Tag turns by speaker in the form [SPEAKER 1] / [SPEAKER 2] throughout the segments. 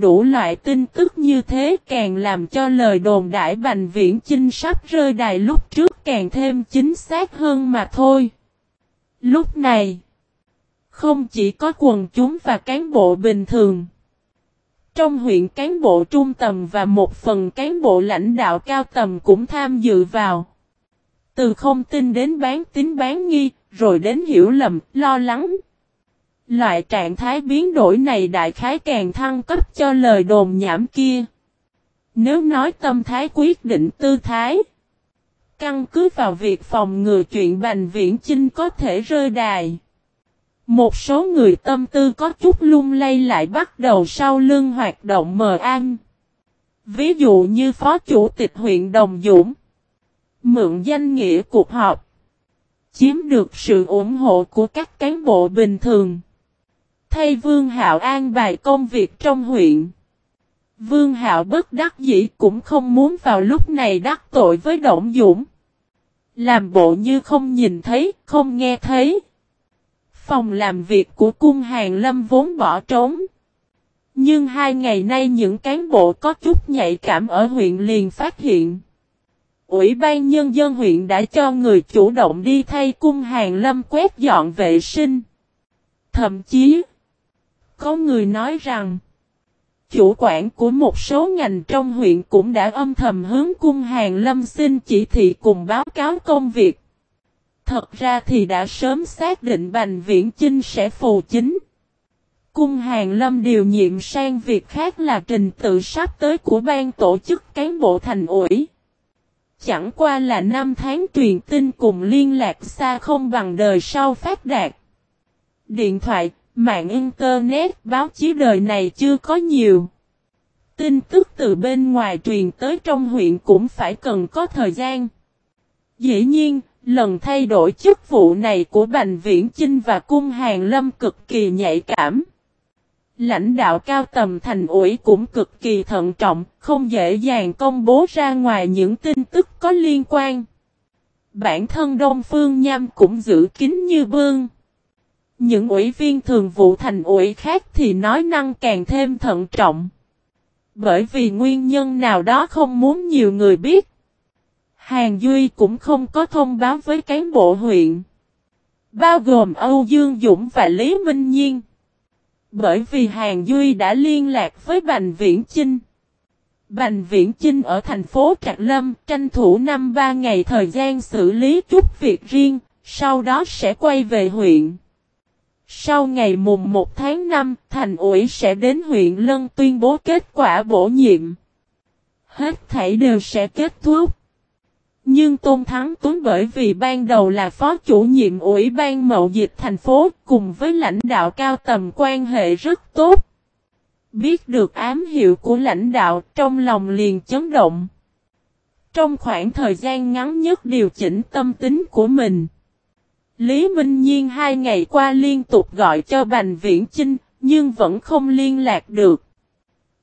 [SPEAKER 1] Đủ loại tin tức như thế càng làm cho lời đồn đại Bành Viễn Chinh sắp rơi đài lúc trước càng thêm chính xác hơn mà thôi. Lúc này, không chỉ có quần chúng và cán bộ bình thường. Trong huyện cán bộ trung tầm và một phần cán bộ lãnh đạo cao tầm cũng tham dự vào. Từ không tin đến bán tín bán nghi, rồi đến hiểu lầm, lo lắng. Loại trạng thái biến đổi này đại khái càng thăng cấp cho lời đồn nhảm kia. Nếu nói tâm thái quyết định tư thái. Căn cứ vào việc phòng ngừa chuyện Bành Viễn Chinh có thể rơi đài. Một số người tâm tư có chút lung lay lại bắt đầu sau lưng hoạt động mờ an. Ví dụ như Phó Chủ tịch huyện Đồng Dũng. Mượn danh nghĩa cuộc họp. Chiếm được sự ủng hộ của các cán bộ bình thường. Thay Vương Hạo an bài công việc trong huyện. Vương Hạo bất đắc dĩ cũng không muốn vào lúc này đắc tội với Động Dũng. Làm bộ như không nhìn thấy, không nghe thấy. Phòng làm việc của cung hàng lâm vốn bỏ trống. Nhưng hai ngày nay những cán bộ có chút nhạy cảm ở huyện liền phát hiện. Ủy ban Nhân dân huyện đã cho người chủ động đi thay cung hàng lâm quét dọn vệ sinh. Thậm chí, có người nói rằng, chủ quản của một số ngành trong huyện cũng đã âm thầm hướng cung hàng lâm xin chỉ thị cùng báo cáo công việc. Thật ra thì đã sớm xác định Bành Viễn Chinh sẽ phù chính. Cung hàng lâm điều nhiệm sang việc khác là trình tự sắp tới của ban tổ chức cán bộ thành ủy. Chẳng qua là năm tháng truyền tin cùng liên lạc xa không bằng đời sau phát đạt. Điện thoại, mạng internet, báo chí đời này chưa có nhiều. Tin tức từ bên ngoài truyền tới trong huyện cũng phải cần có thời gian. Dĩ nhiên, lần thay đổi chức vụ này của Bành Viễn Chinh và Cung Hàng Lâm cực kỳ nhạy cảm. Lãnh đạo cao tầm thành ủy cũng cực kỳ thận trọng, không dễ dàng công bố ra ngoài những tin tức có liên quan. Bản thân Đông Phương Nham cũng giữ kín như bương. Những ủy viên thường vụ thành ủy khác thì nói năng càng thêm thận trọng. Bởi vì nguyên nhân nào đó không muốn nhiều người biết. Hàng Duy cũng không có thông báo với cán bộ huyện. Bao gồm Âu Dương Dũng và Lý Minh Nhiên. Bởi vì Hàng Duy đã liên lạc với Bành Viễn Chinh. Bành Viễn Chinh ở thành phố Trạc Lâm tranh thủ năm ba ngày thời gian xử lý chút việc riêng, sau đó sẽ quay về huyện. Sau ngày mùng 1 tháng 5, thành ủy sẽ đến huyện Lân tuyên bố kết quả bổ nhiệm. Hết thảy đều sẽ kết thúc. Nhưng Tôn Thắng Tuấn bởi vì ban đầu là phó chủ nhiệm ủy ban mậu dịch thành phố cùng với lãnh đạo cao tầm quan hệ rất tốt. Biết được ám hiệu của lãnh đạo trong lòng liền chấn động. Trong khoảng thời gian ngắn nhất điều chỉnh tâm tính của mình. Lý Minh Nhiên hai ngày qua liên tục gọi cho Bành Viễn Chinh, nhưng vẫn không liên lạc được.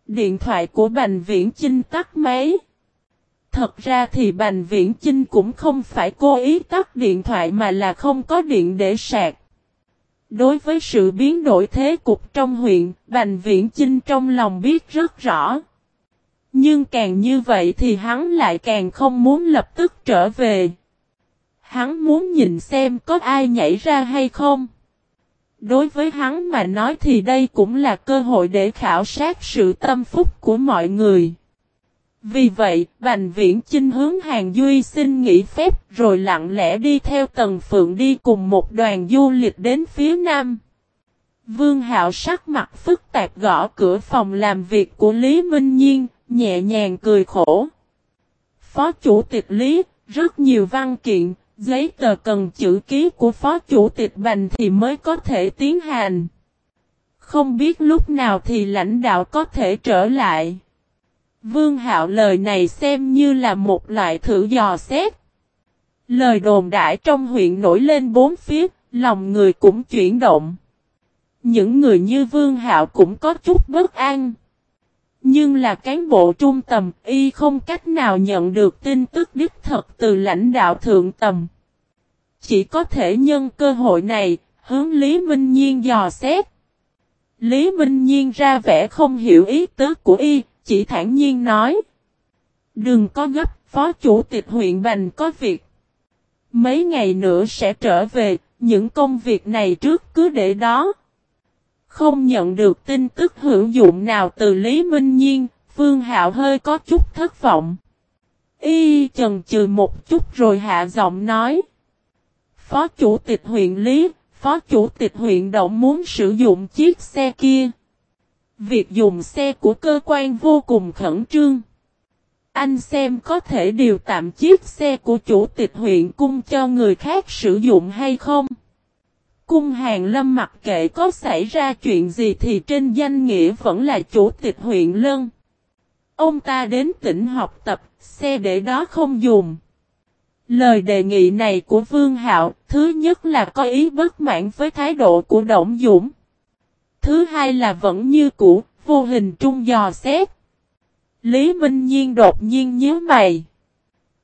[SPEAKER 1] Điện thoại của Bành Viễn Chinh tắt máy. Thật ra thì Bành Viễn Chinh cũng không phải cố ý tắt điện thoại mà là không có điện để sạc. Đối với sự biến đổi thế cục trong huyện, Bành Viễn Chinh trong lòng biết rất rõ. Nhưng càng như vậy thì hắn lại càng không muốn lập tức trở về. Hắn muốn nhìn xem có ai nhảy ra hay không. Đối với hắn mà nói thì đây cũng là cơ hội để khảo sát sự tâm phúc của mọi người. Vì vậy, Bành Viễn Chinh hướng Hàng Duy xin nghỉ phép rồi lặng lẽ đi theo Tần Phượng đi cùng một đoàn du lịch đến phía Nam. Vương Hạo sắc mặt phức tạp gõ cửa phòng làm việc của Lý Minh Nhiên, nhẹ nhàng cười khổ. Phó Chủ tịch Lý, rất nhiều văn kiện, giấy tờ cần chữ ký của Phó Chủ tịch Bành thì mới có thể tiến hành. Không biết lúc nào thì lãnh đạo có thể trở lại. Vương Hạo lời này xem như là một loại thử dò xét. Lời đồn đại trong huyện nổi lên bốn phía, lòng người cũng chuyển động. Những người như Vương Hạo cũng có chút bất an. Nhưng là cán bộ trung tầm, y không cách nào nhận được tin tức đích thật từ lãnh đạo thượng tầm. Chỉ có thể nhân cơ hội này, hướng Lý Minh Nhiên dò xét. Lý Minh Nhiên ra vẻ không hiểu ý tứ của y, chỉ thản nhiên nói. Đừng có gấp, phó chủ tịch huyện Bành có việc. Mấy ngày nữa sẽ trở về, những công việc này trước cứ để đó. Không nhận được tin tức hữu dụng nào từ Lý Minh Nhiên, Phương Hạo hơi có chút thất vọng. Y chần chừ một chút rồi hạ giọng nói. Phó chủ tịch huyện Lý, phó chủ tịch huyện động muốn sử dụng chiếc xe kia. Việc dùng xe của cơ quan vô cùng khẩn trương. Anh xem có thể điều tạm chiếc xe của chủ tịch huyện cung cho người khác sử dụng hay không? Cung hàng lâm mặc kệ có xảy ra chuyện gì thì trên danh nghĩa vẫn là chủ tịch huyện Lân. Ông ta đến tỉnh học tập, xe để đó không dùng. Lời đề nghị này của Vương Hạo, thứ nhất là có ý bất mãn với thái độ của Động Dũng. Thứ hai là vẫn như cũ, vô hình trung dò xét. Lý Minh Nhiên đột nhiên nhớ mày.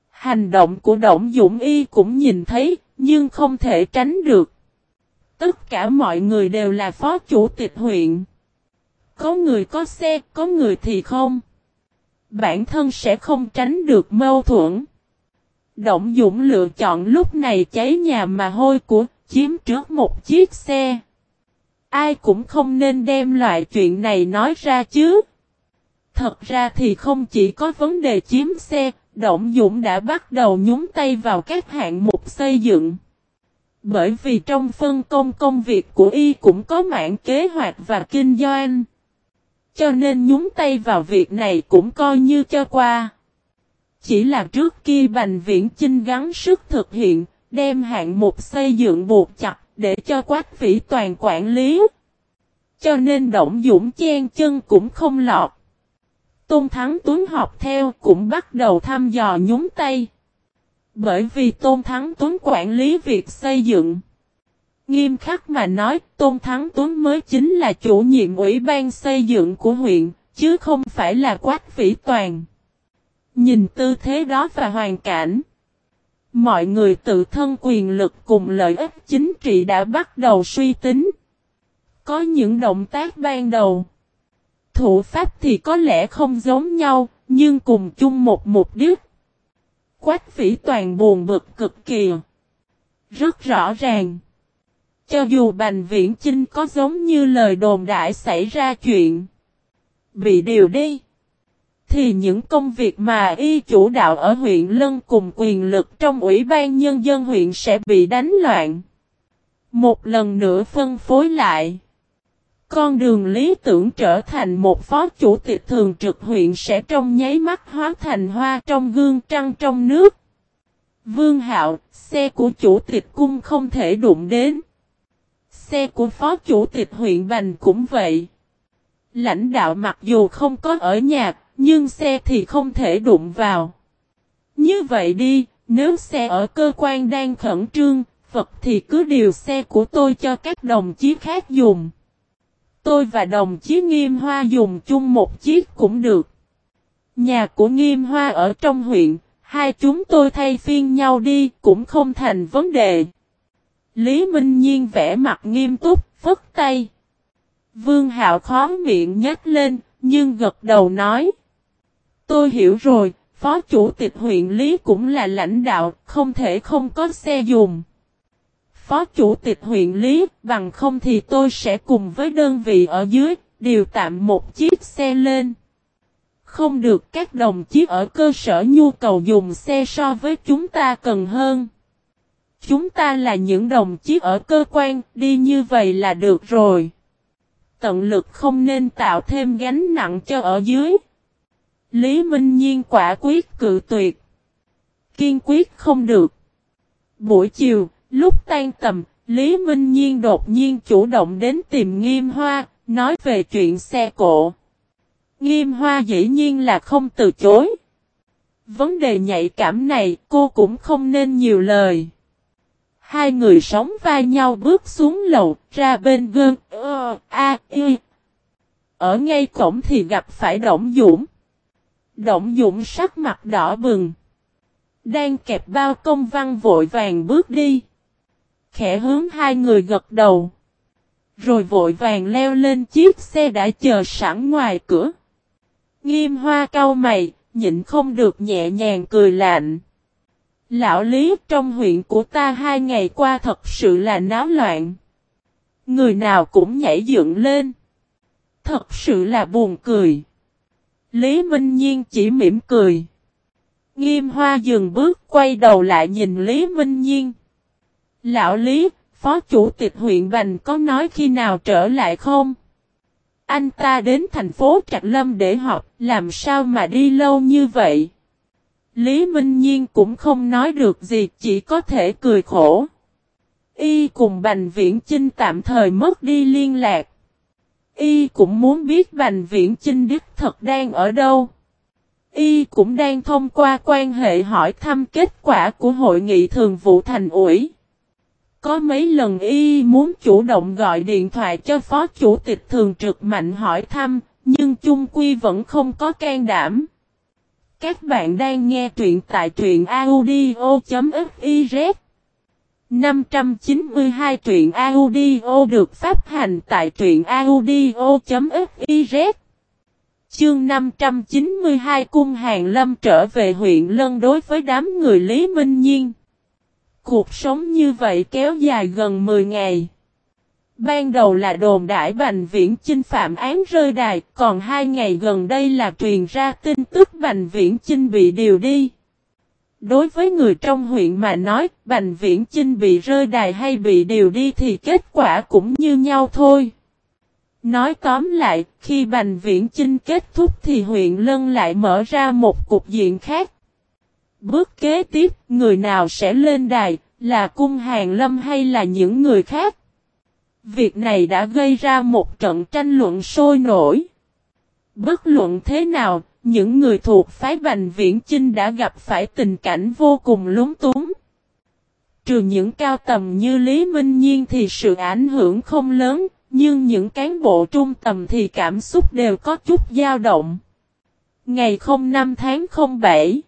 [SPEAKER 1] Hành động của Động Dũng Y cũng nhìn thấy, nhưng không thể tránh được. Tất cả mọi người đều là phó chủ tịch huyện. Có người có xe, có người thì không. Bản thân sẽ không tránh được mâu thuẫn. Động Dũng lựa chọn lúc này cháy nhà mà hôi của, chiếm trước một chiếc xe. Ai cũng không nên đem loại chuyện này nói ra chứ. Thật ra thì không chỉ có vấn đề chiếm xe, Động Dũng đã bắt đầu nhúng tay vào các hạng mục xây dựng. Bởi vì trong phân công công việc của y cũng có mạng kế hoạch và kinh doanh. Cho nên nhúng tay vào việc này cũng coi như cho qua. Chỉ là trước kia Bành Viễn Chinh gắng sức thực hiện, đem hạng mục xây dựng buộc chặt để cho Quách Vĩ Toàn quản lý. Cho nên Động Dũng chen chân cũng không lọt. Tôn Thắng Tuấn học theo cũng bắt đầu thăm dò nhúng tay. Bởi vì Tôn Thắng Tuấn quản lý việc xây dựng. Nghiêm khắc mà nói, Tôn Thắng Tuấn mới chính là chủ nhiệm ủy ban xây dựng của huyện, chứ không phải là Quách Vĩ Toàn. Nhìn tư thế đó và hoàn cảnh. Mọi người tự thân quyền lực cùng lợi ích chính trị đã bắt đầu suy tính. Có những động tác ban đầu. Thủ pháp thì có lẽ không giống nhau, nhưng cùng chung một mục đích. Quách vĩ toàn buồn bực cực kỳ. Rất rõ ràng. Cho dù Bành Viễn Chinh có giống như lời đồn đại xảy ra chuyện. Bị điều đi. Thì những công việc mà y chủ đạo ở huyện Lân cùng quyền lực trong Ủy ban Nhân dân huyện sẽ bị đánh loạn. Một lần nữa phân phối lại. Con đường lý tưởng trở thành một phó chủ tịch thường trực huyện sẽ trong nháy mắt hóa thành hoa trong gương trăng trong nước. Vương Hạo, xe của chủ tịch cung không thể đụng đến. Xe của phó chủ tịch huyện Bành cũng vậy. Lãnh đạo mặc dù không có ở nhà, nhưng xe thì không thể đụng vào. Như vậy đi, nếu xe ở cơ quan đang khẩn trương, Phật thì cứ điều xe của tôi cho các đồng chí khác dùng. Tôi và đồng chí Nghiêm Hoa dùng chung một chiếc cũng được. Nhà của Nghiêm Hoa ở trong huyện, hai chúng tôi thay phiên nhau đi cũng không thành vấn đề. Lý Minh Nhiên vẽ mặt nghiêm túc, phất tay. Vương Hạo khó miệng nhếch lên, nhưng gật đầu nói. Tôi hiểu rồi, phó chủ tịch huyện Lý cũng là lãnh đạo, không thể không có xe dùng. Phó chủ tịch huyện Lý, bằng không thì tôi sẽ cùng với đơn vị ở dưới, điều tạm một chiếc xe lên. Không được các đồng chí ở cơ sở nhu cầu dùng xe so với chúng ta cần hơn. Chúng ta là những đồng chí ở cơ quan, đi như vậy là được rồi. Tận lực không nên tạo thêm gánh nặng cho ở dưới. Lý Minh Nhiên quả quyết cự tuyệt. Kiên quyết không được. Buổi chiều, lúc tan tầm, Lý Minh Nhiên đột nhiên chủ động đến tìm Nghiêm Hoa, nói về chuyện xe cộ. Nghiêm Hoa dĩ nhiên là không từ chối. Vấn đề nhạy cảm này cô cũng không nên nhiều lời. Hai người sống vai nhau bước xuống lầu, ra bên gương, ơ, a, y. Ở ngay cổng thì gặp phải Động Dũng. Động Dũng sắc mặt đỏ bừng. Đang kẹp bao công văn vội vàng bước đi. Khẽ hướng hai người gật đầu. Rồi vội vàng leo lên chiếc xe đã chờ sẵn ngoài cửa. Nghiêm hoa cau mày, nhịn không được nhẹ nhàng cười lạnh. Lão Lý trong huyện của ta hai ngày qua thật sự là náo loạn. Người nào cũng nhảy dựng lên. Thật sự là buồn cười. Lý Minh Nhiên chỉ mỉm cười. Nghiêm hoa dừng bước quay đầu lại nhìn Lý Minh Nhiên. Lão Lý, phó chủ tịch huyện Bành có nói khi nào trở lại không? Anh ta đến thành phố Trạc Lâm để họp, làm sao mà đi lâu như vậy? Lý Minh Nhiên cũng không nói được gì, chỉ có thể cười khổ. Y cùng Bành Viễn Chinh tạm thời mất đi liên lạc. Y cũng muốn biết Bành Viễn Chinh đích thật đang ở đâu. Y cũng đang thông qua quan hệ hỏi thăm kết quả của hội nghị thường vụ thành ủy. Có mấy lần Y muốn chủ động gọi điện thoại cho phó chủ tịch thường trực mạnh hỏi thăm, nhưng chung quy vẫn không có can đảm. Các bạn đang nghe truyện tại truyện audio.fiz 592 truyện audio được phát hành tại truyện audio.fiz Chương 592 Cung Hàng Lâm trở về huyện Lân đối với đám người Lý Minh Nhiên. Cuộc sống như vậy kéo dài gần 10 ngày. Ban đầu là đồn đại Bành Viễn Chinh phạm án rơi đài, còn hai ngày gần đây là truyền ra tin tức Bành Viễn Chinh bị điều đi. Đối với người trong huyện mà nói, Bành Viễn Chinh bị rơi đài hay bị điều đi thì kết quả cũng như nhau thôi. Nói tóm lại, khi Bành Viễn Chinh kết thúc thì huyện Lân lại mở ra một cục diện khác. Bước kế tiếp, người nào sẽ lên đài, là cung hàng lâm hay là những người khác? Việc này đã gây ra một trận tranh luận sôi nổi. Bất luận thế nào, những người thuộc phái Bành Viễn Chinh đã gặp phải tình cảnh vô cùng lúng túng. Trừ những cao tầm như Lý Minh Nhiên thì sự ảnh hưởng không lớn, nhưng những cán bộ trung tầm thì cảm xúc đều có chút dao động. Ngày 05 tháng 07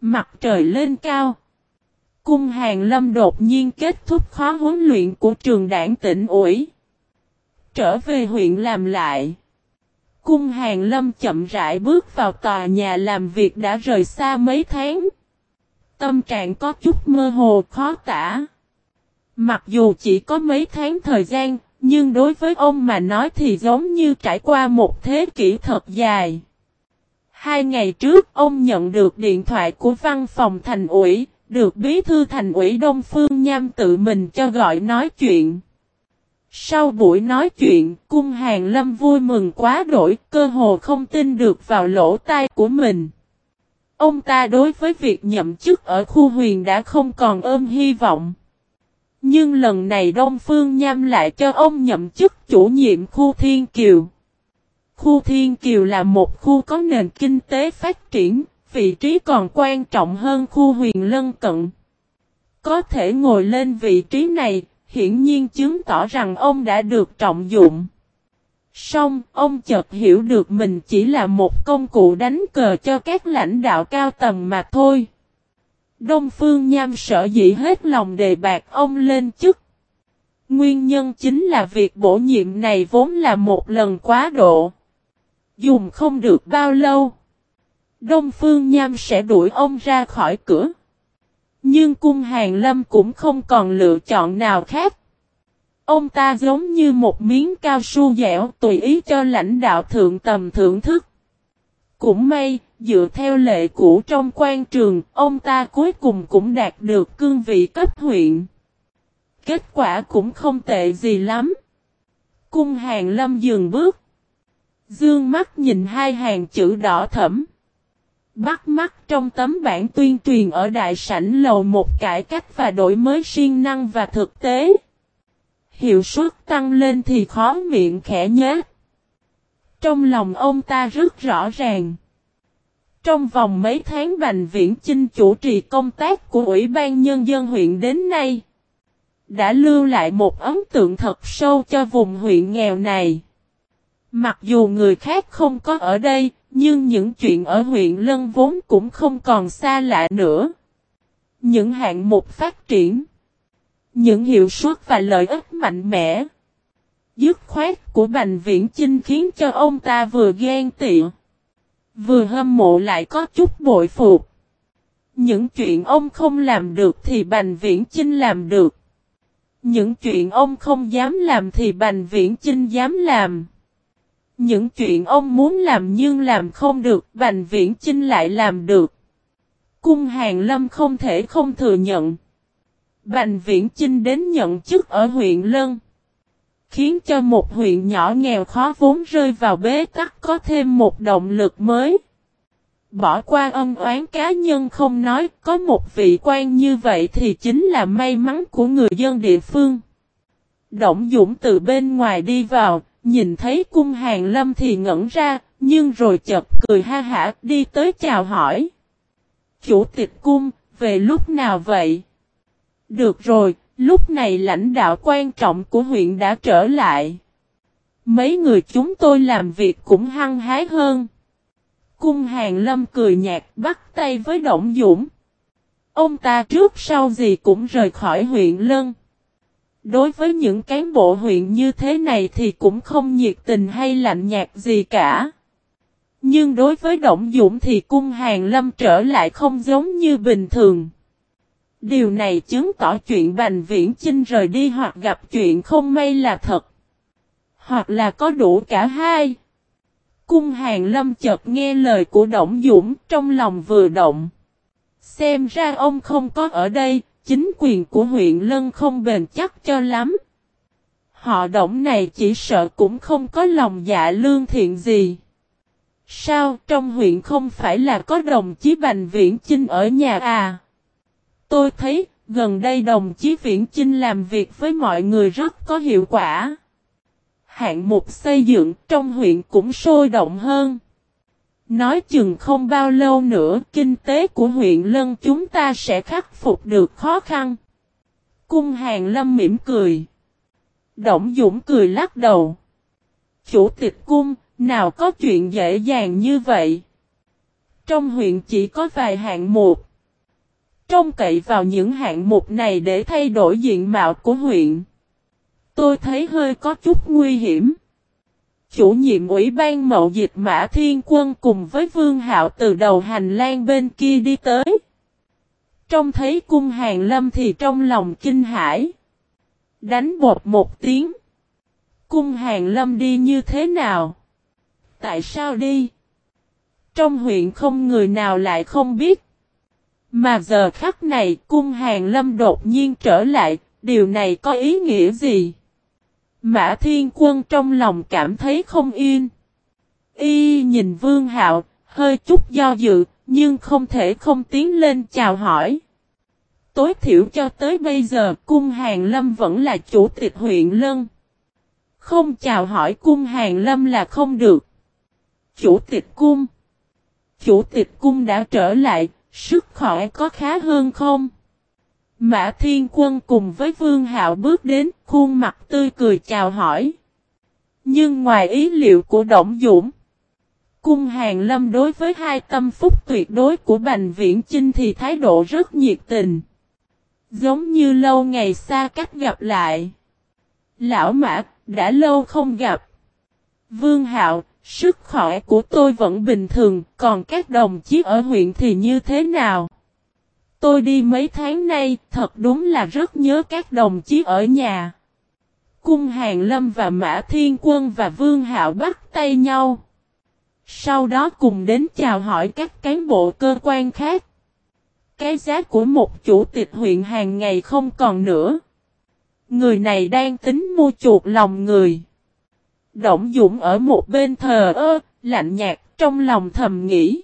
[SPEAKER 1] Mặt trời lên cao Cung Hàng Lâm đột nhiên kết thúc khóa huấn luyện của trường đảng tỉnh ủi. Trở về huyện làm lại. Cung Hàng Lâm chậm rãi bước vào tòa nhà làm việc đã rời xa mấy tháng. Tâm trạng có chút mơ hồ khó tả. Mặc dù chỉ có mấy tháng thời gian, nhưng đối với ông mà nói thì giống như trải qua một thế kỷ thật dài. Hai ngày trước ông nhận được điện thoại của văn phòng thành ủy, được bí thư thành ủy Đông Phương Nham tự mình cho gọi nói chuyện. Sau buổi nói chuyện, cung hàng lâm vui mừng quá đổi, cơ hồ không tin được vào lỗ tai của mình. Ông ta đối với việc nhậm chức ở khu huyền đã không còn ôm hy vọng. Nhưng lần này Đông Phương Nham lại cho ông nhậm chức chủ nhiệm khu Thiên Kiều. Khu Thiên Kiều là một khu có nền kinh tế phát triển, vị trí còn quan trọng hơn khu huyền lân cận. Có thể ngồi lên vị trí này, hiển nhiên chứng tỏ rằng ông đã được trọng dụng. Xong, ông chợt hiểu được mình chỉ là một công cụ đánh cờ cho các lãnh đạo cao tầng mà thôi. Đông Phương Nham sợ dĩ hết lòng đề bạc ông lên chức. Nguyên nhân chính là việc bổ nhiệm này vốn là một lần quá độ. Dùng không được bao lâu. Đông Phương Nham sẽ đuổi ông ra khỏi cửa. Nhưng cung hàng lâm cũng không còn lựa chọn nào khác. Ông ta giống như một miếng cao su dẻo tùy ý cho lãnh đạo thượng tầm thưởng thức. Cũng may, dựa theo lệ cũ trong quan trường, ông ta cuối cùng cũng đạt được cương vị cấp huyện. Kết quả cũng không tệ gì lắm. Cung hàng lâm dừng bước. Dương mắt nhìn hai hàng chữ đỏ thẫm. Bắt mắt trong tấm bản tuyên truyền ở đại sảnh lầu một cải cách và đổi mới siêng năng và thực tế. Hiệu suất tăng lên thì khó miệng khẽ nhát. Trong lòng ông ta rất rõ ràng. Trong vòng mấy tháng Bành Viễn Chinh chủ trì công tác của Ủy ban Nhân dân huyện đến nay, đã lưu lại một ấn tượng thật sâu cho vùng huyện nghèo này. Mặc dù người khác không có ở đây, nhưng những chuyện ở huyện Lân vốn cũng không còn xa lạ nữa. Những hạng mục phát triển, những hiệu suất và lợi ích mạnh mẽ, dứt khoát của Bành Viễn Chinh khiến cho ông ta vừa ghen tị, vừa hâm mộ lại có chút bội phục. Những chuyện ông không làm được thì Bành Viễn Chinh làm được. Những chuyện ông không dám làm thì Bành Viễn Chinh dám làm. Những chuyện ông muốn làm nhưng làm không được, Bành Viễn Chinh lại làm được. Cung Hàng Lâm không thể không thừa nhận. Bành Viễn Chinh đến nhận chức ở huyện Lân. Khiến cho một huyện nhỏ nghèo khó vốn rơi vào bế tắc có thêm một động lực mới. Bỏ qua ân oán cá nhân không nói, có một vị quan như vậy thì chính là may mắn của người dân địa phương. Động Dũng từ bên ngoài đi vào, nhìn thấy cung hàng lâm thì ngẩn ra, nhưng rồi chợt cười ha hả đi tới chào hỏi. Chủ tịch cung, về lúc nào vậy? Được rồi, lúc này lãnh đạo quan trọng của huyện đã trở lại. Mấy người chúng tôi làm việc cũng hăng hái hơn. Cung hàng lâm cười nhạt bắt tay với Động Dũng. Ông ta trước sau gì cũng rời khỏi huyện Lân. Đối với những cán bộ huyện như thế này thì cũng không nhiệt tình hay lạnh nhạt gì cả. Nhưng đối với Động Dũng thì cung hàng lâm trở lại không giống như bình thường. Điều này chứng tỏ chuyện Bành Viễn Chinh rời đi hoặc gặp chuyện không may là thật. Hoặc là có đủ cả hai. Cung hàng lâm chợt nghe lời của Động Dũng trong lòng vừa động. Xem ra ông không có ở đây, chính quyền của huyện Lân không bền chắc cho lắm. Họ động này chỉ sợ cũng không có lòng dạ lương thiện gì. Sao trong huyện không phải là có đồng chí Bành Viễn Chinh ở nhà à? Tôi thấy, gần đây đồng chí Viễn Chinh làm việc với mọi người rất có hiệu quả. Hạng mục xây dựng trong huyện cũng sôi động hơn. Nói chừng không bao lâu nữa kinh tế của huyện Lân chúng ta sẽ khắc phục được khó khăn. Cung hàng lâm mỉm cười. Động Dũng cười lắc đầu. Chủ tịch cung, nào có chuyện dễ dàng như vậy. Trong huyện chỉ có vài hạng mục. Trông cậy vào những hạng mục này để thay đổi diện mạo của huyện. Tôi thấy hơi có chút nguy hiểm. Chủ nhiệm ủy ban mậu dịch Mã Thiên Quân cùng với Vương Hạo từ đầu hành lang bên kia đi tới. Trông thấy cung hàng lâm thì trong lòng kinh hãi. Đánh bột một tiếng. Cung hàng lâm đi như thế nào? Tại sao đi? Trong huyện không người nào lại không biết. Mà giờ khắc này cung hàng lâm đột nhiên trở lại, điều này có ý nghĩa gì? Mã Thiên Quân trong lòng cảm thấy không yên. Y nhìn Vương Hạo, hơi chút do dự, nhưng không thể không tiến lên chào hỏi. Tối thiểu cho tới bây giờ cung hàng lâm vẫn là chủ tịch huyện Lân. Không chào hỏi cung hàng lâm là không được. Chủ tịch cung. Chủ tịch cung đã trở lại, sức khỏe có khá hơn không? Mã Thiên Quân cùng với Vương Hạo bước đến, khuôn mặt tươi cười chào hỏi. Nhưng ngoài ý liệu của Động Dũng, Cung Hàng Lâm đối với hai tâm phúc tuyệt đối của Bành Viễn Chinh thì thái độ rất nhiệt tình. Giống như lâu ngày xa cách gặp lại. Lão Mã, đã lâu không gặp. Vương Hạo, sức khỏe của tôi vẫn bình thường, còn các đồng chí ở huyện thì như thế nào? Tôi đi mấy tháng nay, thật đúng là rất nhớ các đồng chí ở nhà. Cung Hàng Lâm và Mã Thiên Quân và Vương Hạo bắt tay nhau. Sau đó cùng đến chào hỏi các cán bộ cơ quan khác. Cái giá của một chủ tịch huyện hàng ngày không còn nữa. Người này đang tính mua chuột lòng người. Động Dũng ở một bên thờ ơ, lạnh nhạt trong lòng thầm nghĩ.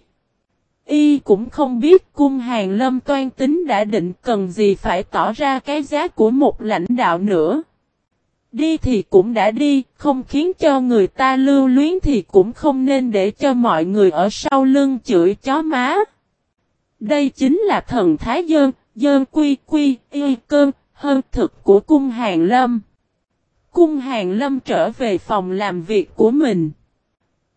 [SPEAKER 1] Y cũng không biết cung hàng lâm toan tính đã định cần gì phải tỏ ra cái giá của một lãnh đạo nữa. Đi thì cũng đã đi, không khiến cho người ta lưu luyến thì cũng không nên để cho mọi người ở sau lưng chửi chó má. Đây chính là thần Thái Dơn, Dơn Quy Quy, Y Cơn, hơn thực của cung hàng lâm. Cung hàng lâm trở về phòng làm việc của mình.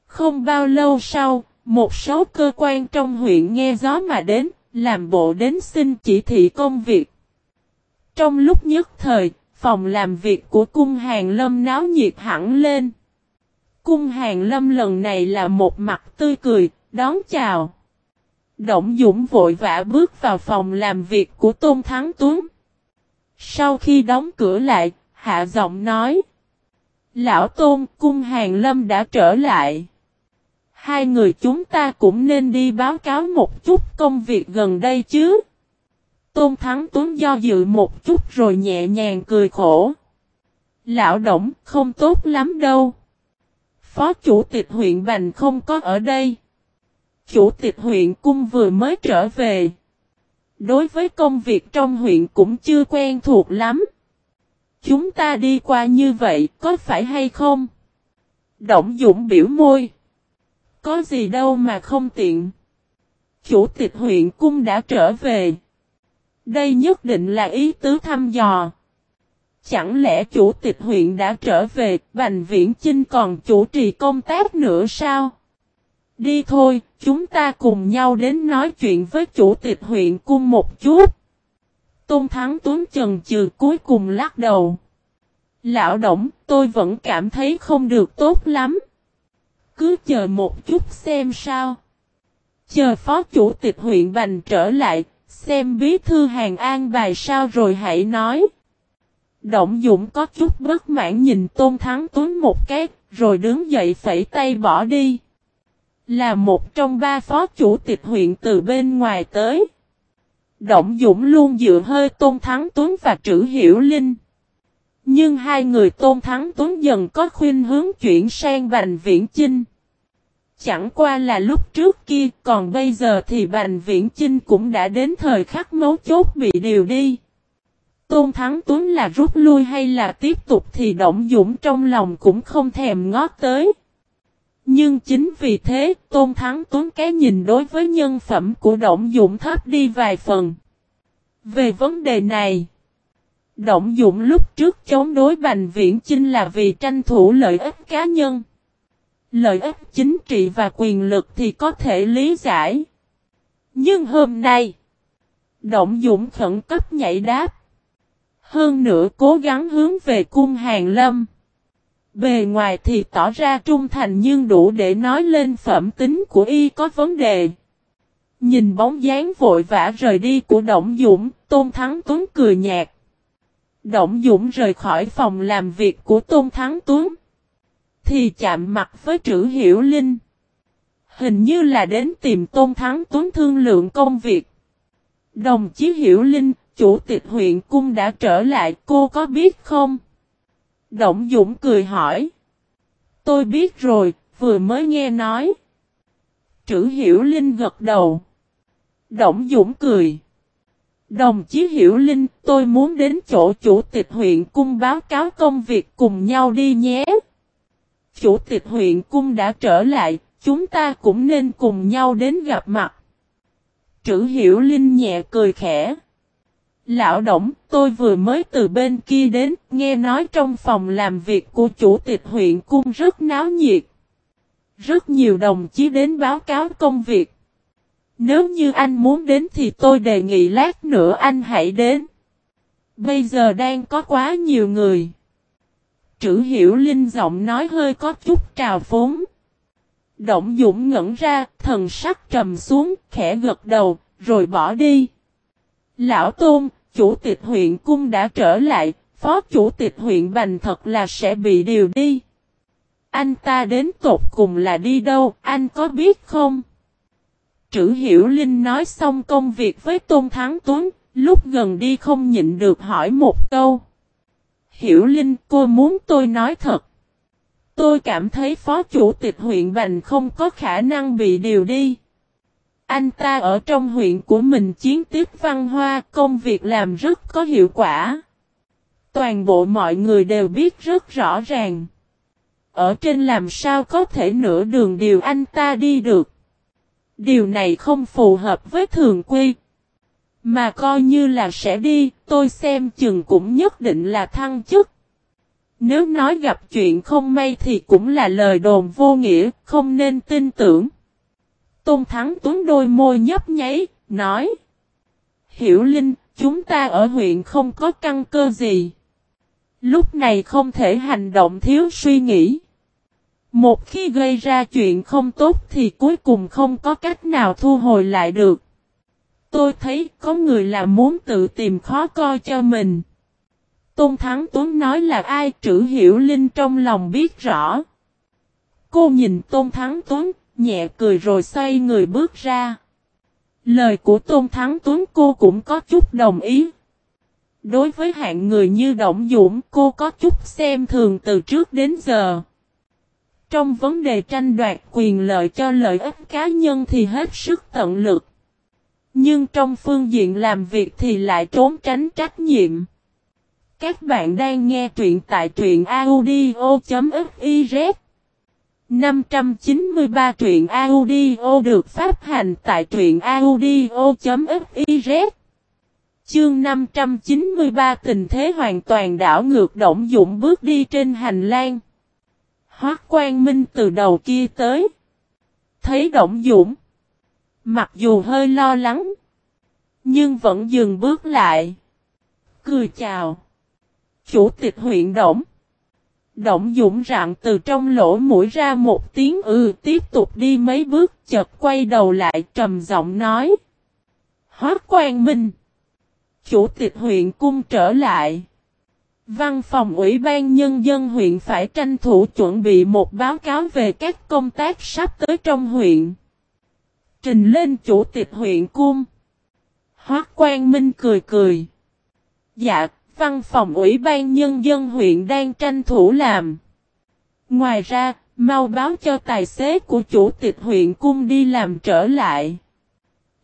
[SPEAKER 1] Không bao lâu sau, một số cơ quan trong huyện nghe gió mà đến, làm bộ đến xin chỉ thị công việc. Trong lúc nhất thời, phòng làm việc của cung hàng lâm náo nhiệt hẳn lên. Cung hàng lâm lần này là một mặt tươi cười, đón chào. Động Dũng vội vã bước vào phòng làm việc của Tôn Thắng Tuấn. Sau khi đóng cửa lại, hạ giọng nói. Lão Tôn, cung hàng lâm đã trở lại. Hai người chúng ta cũng nên đi báo cáo một chút công việc gần đây chứ. Tôn Thắng Tuấn do dự một chút rồi nhẹ nhàng cười khổ. Lão Động không tốt lắm đâu. Phó chủ tịch huyện Bành không có ở đây. Chủ tịch huyện cung vừa mới trở về. Đối với công việc trong huyện cũng chưa quen thuộc lắm. Chúng ta đi qua như vậy có phải hay không? Động Dũng biểu môi. Có gì đâu mà không tiện. Chủ tịch huyện cung đã trở về. Đây nhất định là ý tứ thăm dò. Chẳng lẽ chủ tịch huyện đã trở về, Bành Viễn Chinh còn chủ trì công tác nữa sao? Đi thôi, chúng ta cùng nhau đến nói chuyện với chủ tịch huyện cung một chút. Tôn Thắng Tuấn Trần trừ cuối cùng lắc đầu. Lão Động, tôi vẫn cảm thấy không được tốt lắm. Cứ chờ một chút xem sao. Chờ phó chủ tịch huyện Bành trở lại, xem bí thư hàng an bài sao rồi hãy nói. Động Dũng có chút bất mãn nhìn Tôn Thắng Tuấn một cái, rồi đứng dậy phẩy tay bỏ đi. Là một trong ba phó chủ tịch huyện từ bên ngoài tới. Động Dũng luôn dựa hơi Tôn Thắng Tuấn và Trữ Hiểu Linh. Nhưng hai người Tôn Thắng Tuấn dần có khuyên hướng chuyển sang Bành Viễn Chinh. Chẳng qua là lúc trước kia, còn bây giờ thì Bành Viễn Chinh cũng đã đến thời khắc mấu chốt bị điều đi. Tôn Thắng Tuấn là rút lui hay là tiếp tục thì Động Dũng trong lòng cũng không thèm ngó tới. Nhưng chính vì thế, Tôn Thắng Tuấn cái nhìn đối với nhân phẩm của Động Dũng thấp đi vài phần. Về vấn đề này, Động dụng lúc trước chống đối Bành Viễn Chinh là vì tranh thủ lợi ích cá nhân. Lợi ích chính trị và quyền lực thì có thể lý giải. Nhưng hôm nay, Động dụng khẩn cấp nhảy đáp. Hơn nữa cố gắng hướng về cung hàng lâm. Bề ngoài thì tỏ ra trung thành nhưng đủ để nói lên phẩm tính của y có vấn đề. Nhìn bóng dáng vội vã rời đi của Động Dũng, Tôn Thắng Tuấn cười nhạt. Động Dũng rời khỏi phòng làm việc của Tôn Thắng Tuấn. Thì chạm mặt với Trữ Hiểu Linh. Hình như là đến tìm Tôn Thắng Tuấn thương lượng công việc. Đồng chí Hiểu Linh, chủ tịch huyện cung đã trở lại, cô có biết không? Động Dũng cười hỏi. Tôi biết rồi, vừa mới nghe nói. Trữ Hiểu Linh gật đầu. Động Dũng cười. Đồng chí Hiểu Linh, tôi muốn đến chỗ chủ tịch huyện cung báo cáo công việc cùng nhau đi nhé. Chủ tịch huyện cung đã trở lại, chúng ta cũng nên cùng nhau đến gặp mặt. Trữ Hiểu Linh nhẹ cười khẽ. Lão Động, tôi vừa mới từ bên kia đến, nghe nói trong phòng làm việc của chủ tịch huyện cung rất náo nhiệt. Rất nhiều đồng chí đến báo cáo công việc. Nếu như anh muốn đến thì tôi đề nghị lát nữa anh hãy đến. Bây giờ đang có quá nhiều người. Trữ hiểu linh giọng nói hơi có chút trào phúng. Động dũng ngẩn ra, thần sắc trầm xuống, khẽ gật đầu, rồi bỏ đi. Lão Tôn, chủ tịch huyện cung đã trở lại, phó chủ tịch huyện Bành thật là sẽ bị điều đi. Anh ta đến tột cùng là đi đâu, anh có biết không? Trữ Hiểu Linh nói xong công việc với Tôn Thắng Tuấn, lúc gần đi không nhịn được hỏi một câu. Hiểu Linh, cô muốn tôi nói thật. Tôi cảm thấy phó chủ tịch huyện Bành không có khả năng bị điều đi. Anh ta ở trong huyện của mình chiến tiếp văn hoa, công việc làm rất có hiệu quả. Toàn bộ mọi người đều biết rất rõ ràng. Ở trên làm sao có thể nửa đường điều anh ta đi được. Điều này không phù hợp với thường quy. Mà coi như là sẽ đi, tôi xem chừng cũng nhất định là thăng chức. Nếu nói gặp chuyện không may thì cũng là lời đồn vô nghĩa, không nên tin tưởng. Tôn Thắng Tuấn đôi môi nhấp nháy, nói. Hiểu Linh, chúng ta ở huyện không có căn cơ gì. Lúc này không thể hành động thiếu suy nghĩ. Một khi gây ra chuyện không tốt thì cuối cùng không có cách nào thu hồi lại được. Tôi thấy có người là muốn tự tìm khó coi cho mình. Tôn Thắng Tuấn nói là ai trữ hiểu linh trong lòng biết rõ. Cô nhìn Tôn Thắng Tuấn, nhẹ cười rồi xoay người bước ra. Lời của Tôn Thắng Tuấn cô cũng có chút đồng ý. Đối với hạng người như Động Dũng cô có chút xem thường từ trước đến giờ. Trong vấn đề tranh đoạt quyền lợi cho lợi ích cá nhân thì hết sức tận lực. Nhưng trong phương diện làm việc thì lại trốn tránh trách nhiệm. Các bạn đang nghe truyện tại truyện audio.fiz 593 truyện audio được phát hành tại truyện audio.fiz Chương 593 tình thế hoàn toàn đảo ngược động dụng bước đi trên hành lang. Hoác quan minh từ đầu kia tới. Thấy động dũng. Mặc dù hơi lo lắng. Nhưng vẫn dừng bước lại. Cười chào. Chủ tịch huyện Động. Động Dũng rạng từ trong lỗ mũi ra một tiếng ừ tiếp tục đi mấy bước, chợt quay đầu lại trầm giọng nói. Hóa quan minh. Chủ tịch huyện cung trở lại. Văn phòng Ủy ban Nhân dân huyện phải tranh thủ chuẩn bị một báo cáo về các công tác sắp tới trong huyện. Trình lên chủ tịch huyện cung. Hoác quan minh cười cười. Dạ, văn phòng Ủy ban Nhân dân huyện đang tranh thủ làm. Ngoài ra, mau báo cho tài xế của chủ tịch huyện cung đi làm trở lại.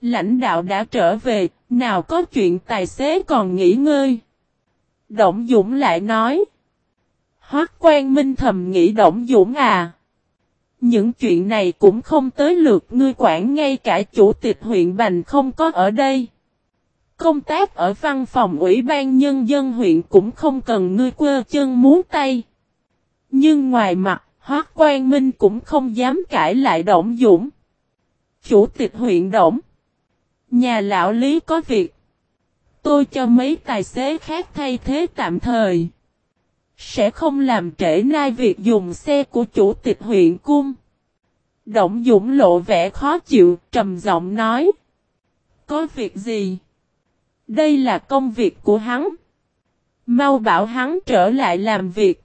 [SPEAKER 1] Lãnh đạo đã trở về, nào có chuyện tài xế còn nghỉ ngơi. Động Dũng lại nói. Hoác quan minh thầm nghĩ Động Dũng à. Những chuyện này cũng không tới lượt ngươi quản ngay cả chủ tịch huyện Bành không có ở đây. Công tác ở văn phòng ủy ban nhân dân huyện cũng không cần ngươi quơ chân muốn tay. Nhưng ngoài mặt, Hoác Quan Minh cũng không dám cãi lại Động Dũng. Chủ tịch huyện Động. Nhà lão Lý có việc. Tôi cho mấy tài xế khác thay thế tạm thời. Sẽ không làm trễ nai việc dùng xe của chủ tịch huyện cung. Động Dũng lộ vẻ khó chịu, trầm giọng nói. Có việc gì? Đây là công việc của hắn. Mau bảo hắn trở lại làm việc.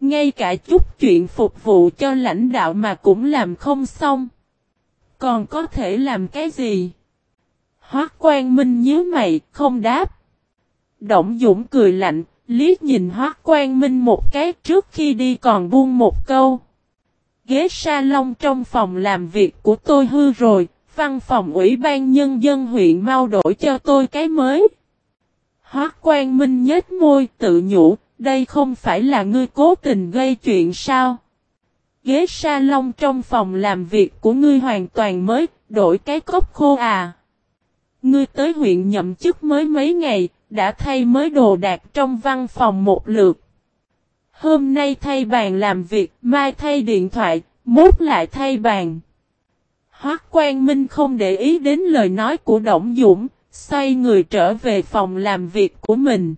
[SPEAKER 1] Ngay cả chút chuyện phục vụ cho lãnh đạo mà cũng làm không xong. Còn có thể làm cái gì? Hoác quan minh nhớ mày, không đáp. Động Dũng cười lạnh, liếc nhìn Hoác quan minh một cái trước khi đi còn buông một câu. Ghế salon trong phòng làm việc của tôi hư rồi, văn phòng ủy ban nhân dân huyện mau đổi cho tôi cái mới. Hoác quan minh nhếch môi tự nhủ, đây không phải là ngươi cố tình gây chuyện sao? Ghế salon trong phòng làm việc của ngươi hoàn toàn mới, đổi cái cốc khô à? Ngươi tới huyện nhậm chức mới mấy ngày, đã thay mới đồ đạc trong văn phòng một lượt. Hôm nay thay bàn làm việc, mai thay điện thoại, mốt lại thay bàn. Hoác Quang Minh không để ý đến lời nói của Đổng Dũng, xoay người trở về phòng làm việc của mình.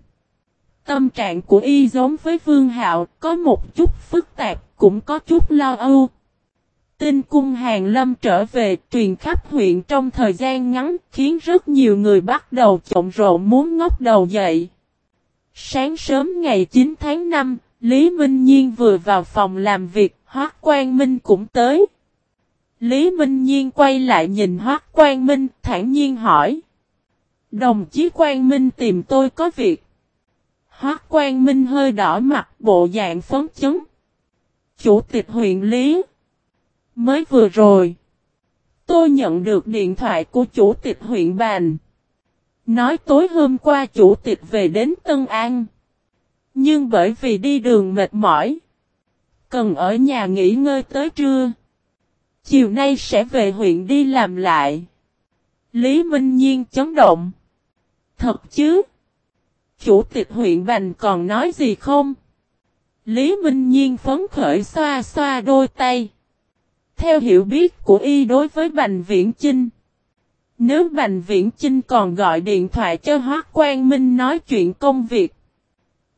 [SPEAKER 1] Tâm trạng của y giống với Vương Hạo, có một chút phức tạp, cũng có chút lo âu. Tin cung hàng lâm trở về truyền khắp huyện trong thời gian ngắn khiến rất nhiều người bắt đầu trộn rộn muốn ngóc đầu dậy. Sáng sớm ngày 9 tháng 5, Lý Minh Nhiên vừa vào phòng làm việc, Hoác Quang Minh cũng tới. Lý Minh Nhiên quay lại nhìn Hoác Quang Minh, thản nhiên hỏi. Đồng chí Quang Minh tìm tôi có việc. Hoác Quang Minh hơi đỏ mặt, bộ dạng phấn chấn. Chủ tịch huyện Lý. Mới vừa rồi. Tôi nhận được điện thoại của chủ tịch huyện bàn Nói tối hôm qua chủ tịch về đến Tân An. Nhưng bởi vì đi đường mệt mỏi. Cần ở nhà nghỉ ngơi tới trưa. Chiều nay sẽ về huyện đi làm lại. Lý Minh Nhiên chấn động. Thật chứ? Chủ tịch huyện Bành còn nói gì không? Lý Minh Nhiên phấn khởi xoa xoa đôi tay. Theo hiểu biết của y đối với Bành Viễn Chinh. Nếu Bành Viễn Chinh còn gọi điện thoại cho Hoác Quang Minh nói chuyện công việc.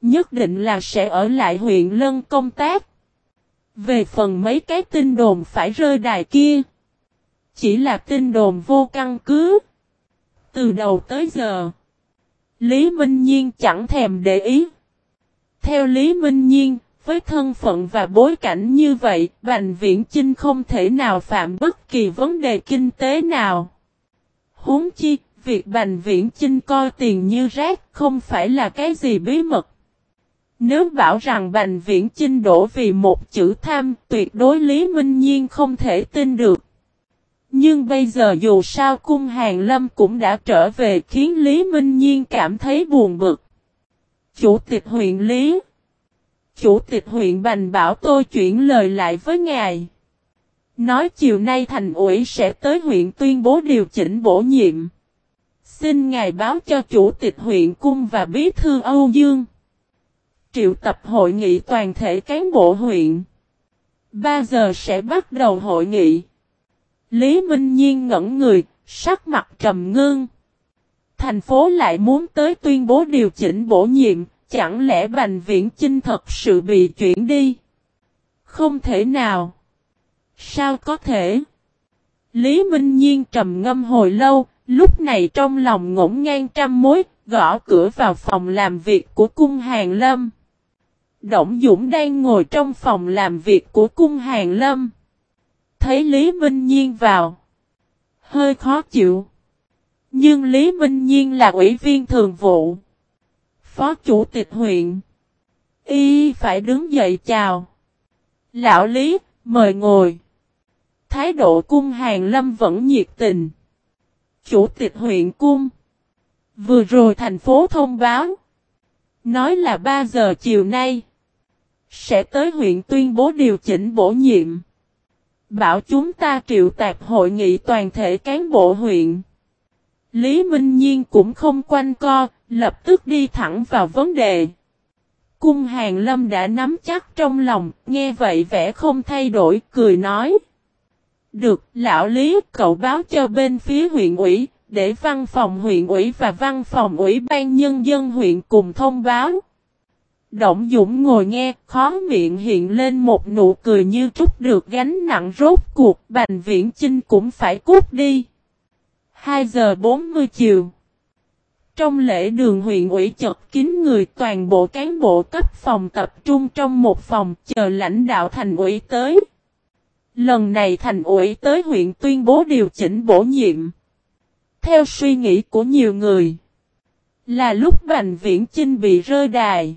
[SPEAKER 1] Nhất định là sẽ ở lại huyện Lân công tác. Về phần mấy cái tin đồn phải rơi đài kia. Chỉ là tin đồn vô căn cứ. Từ đầu tới giờ. Lý Minh Nhiên chẳng thèm để ý. Theo Lý Minh Nhiên, với thân phận và bối cảnh như vậy, Bành Viễn Chinh không thể nào phạm bất kỳ vấn đề kinh tế nào. Huống chi, việc Bành Viễn Chinh coi tiền như rác không phải là cái gì bí mật. Nếu bảo rằng Bành Viễn Chinh đổ vì một chữ tham, tuyệt đối Lý Minh Nhiên không thể tin được. Nhưng bây giờ dù sao cung hàng lâm cũng đã trở về khiến Lý Minh Nhiên cảm thấy buồn bực. Chủ tịch huyện Lý Chủ tịch huyện Bành bảo tôi chuyển lời lại với ngài. Nói chiều nay thành ủy sẽ tới huyện tuyên bố điều chỉnh bổ nhiệm. Xin ngài báo cho chủ tịch huyện cung và bí thư Âu Dương. Triệu tập hội nghị toàn thể cán bộ huyện. 3 giờ sẽ bắt đầu hội nghị. Lý Minh Nhiên ngẩn người, sắc mặt trầm ngưng. Thành phố lại muốn tới tuyên bố điều chỉnh bổ nhiệm, chẳng lẽ Bành Viễn Chinh thật sự bị chuyển đi? Không thể nào. Sao có thể? Lý Minh Nhiên trầm ngâm hồi lâu, lúc này trong lòng ngổn ngang trăm mối, gõ cửa vào phòng làm việc của cung hàng lâm. Động Dũng đang ngồi trong phòng làm việc của cung hàng lâm. Thấy Lý Minh Nhiên vào. Hơi khó chịu. Nhưng Lý Minh Nhiên là ủy viên thường vụ. Phó chủ tịch huyện. Y phải đứng dậy chào. Lão Lý, mời ngồi. Thái độ cung hàng lâm vẫn nhiệt tình. Chủ tịch huyện cung. Vừa rồi thành phố thông báo. Nói là 3 giờ chiều nay. Sẽ tới huyện tuyên bố điều chỉnh bổ nhiệm. Bảo chúng ta triệu tạp hội nghị toàn thể cán bộ huyện. Lý Minh Nhiên cũng không quanh co, lập tức đi thẳng vào vấn đề. Cung Hàng Lâm đã nắm chắc trong lòng, nghe vậy vẻ không thay đổi, cười nói. Được, lão Lý, cậu báo cho bên phía huyện ủy, để văn phòng huyện ủy và văn phòng ủy ban nhân dân huyện cùng thông báo. Động Dũng ngồi nghe, khó miệng hiện lên một nụ cười như trút được gánh nặng rốt cuộc, Bành Viễn Chinh cũng phải cút đi. 2 giờ 40 chiều. Trong lễ đường huyện ủy chật kín người toàn bộ cán bộ cấp phòng tập trung trong một phòng chờ lãnh đạo thành ủy tới. Lần này thành ủy tới huyện tuyên bố điều chỉnh bổ nhiệm. Theo suy nghĩ của nhiều người, là lúc Bành Viễn Chinh bị rơi đài.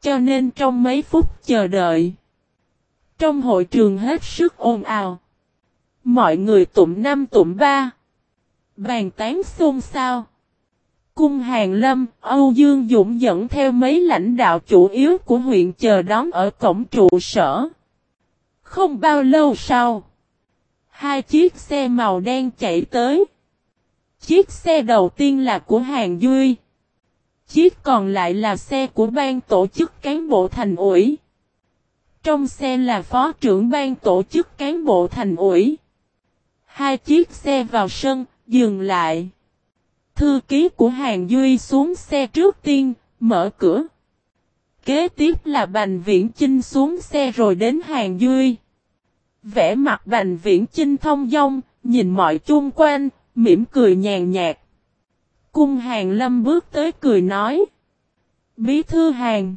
[SPEAKER 1] Cho nên trong mấy phút chờ đợi, trong hội trường hết sức ồn ào. Mọi người tụm năm tụm ba. Bàn tán xôn xao. Cung Hàng Lâm, Âu Dương Dũng dẫn theo mấy lãnh đạo chủ yếu của huyện chờ đón ở cổng trụ sở. Không bao lâu sau, hai chiếc xe màu đen chạy tới. Chiếc xe đầu tiên là của Hàng Duy. Chiếc còn lại là xe của ban tổ chức cán bộ thành ủy. Trong xe là phó trưởng ban tổ chức cán bộ thành ủy. Hai chiếc xe vào sân, dừng lại. Thư ký của Hàng Duy xuống xe trước tiên, mở cửa. Kế tiếp là Bành Viễn Chinh xuống xe rồi đến Hàng Duy. Vẽ mặt Bành Viễn Chinh thông dong, nhìn mọi chung quanh, mỉm cười nhàn nhạt. Cung Hàng Lâm bước tới cười nói. Bí thư Hàng.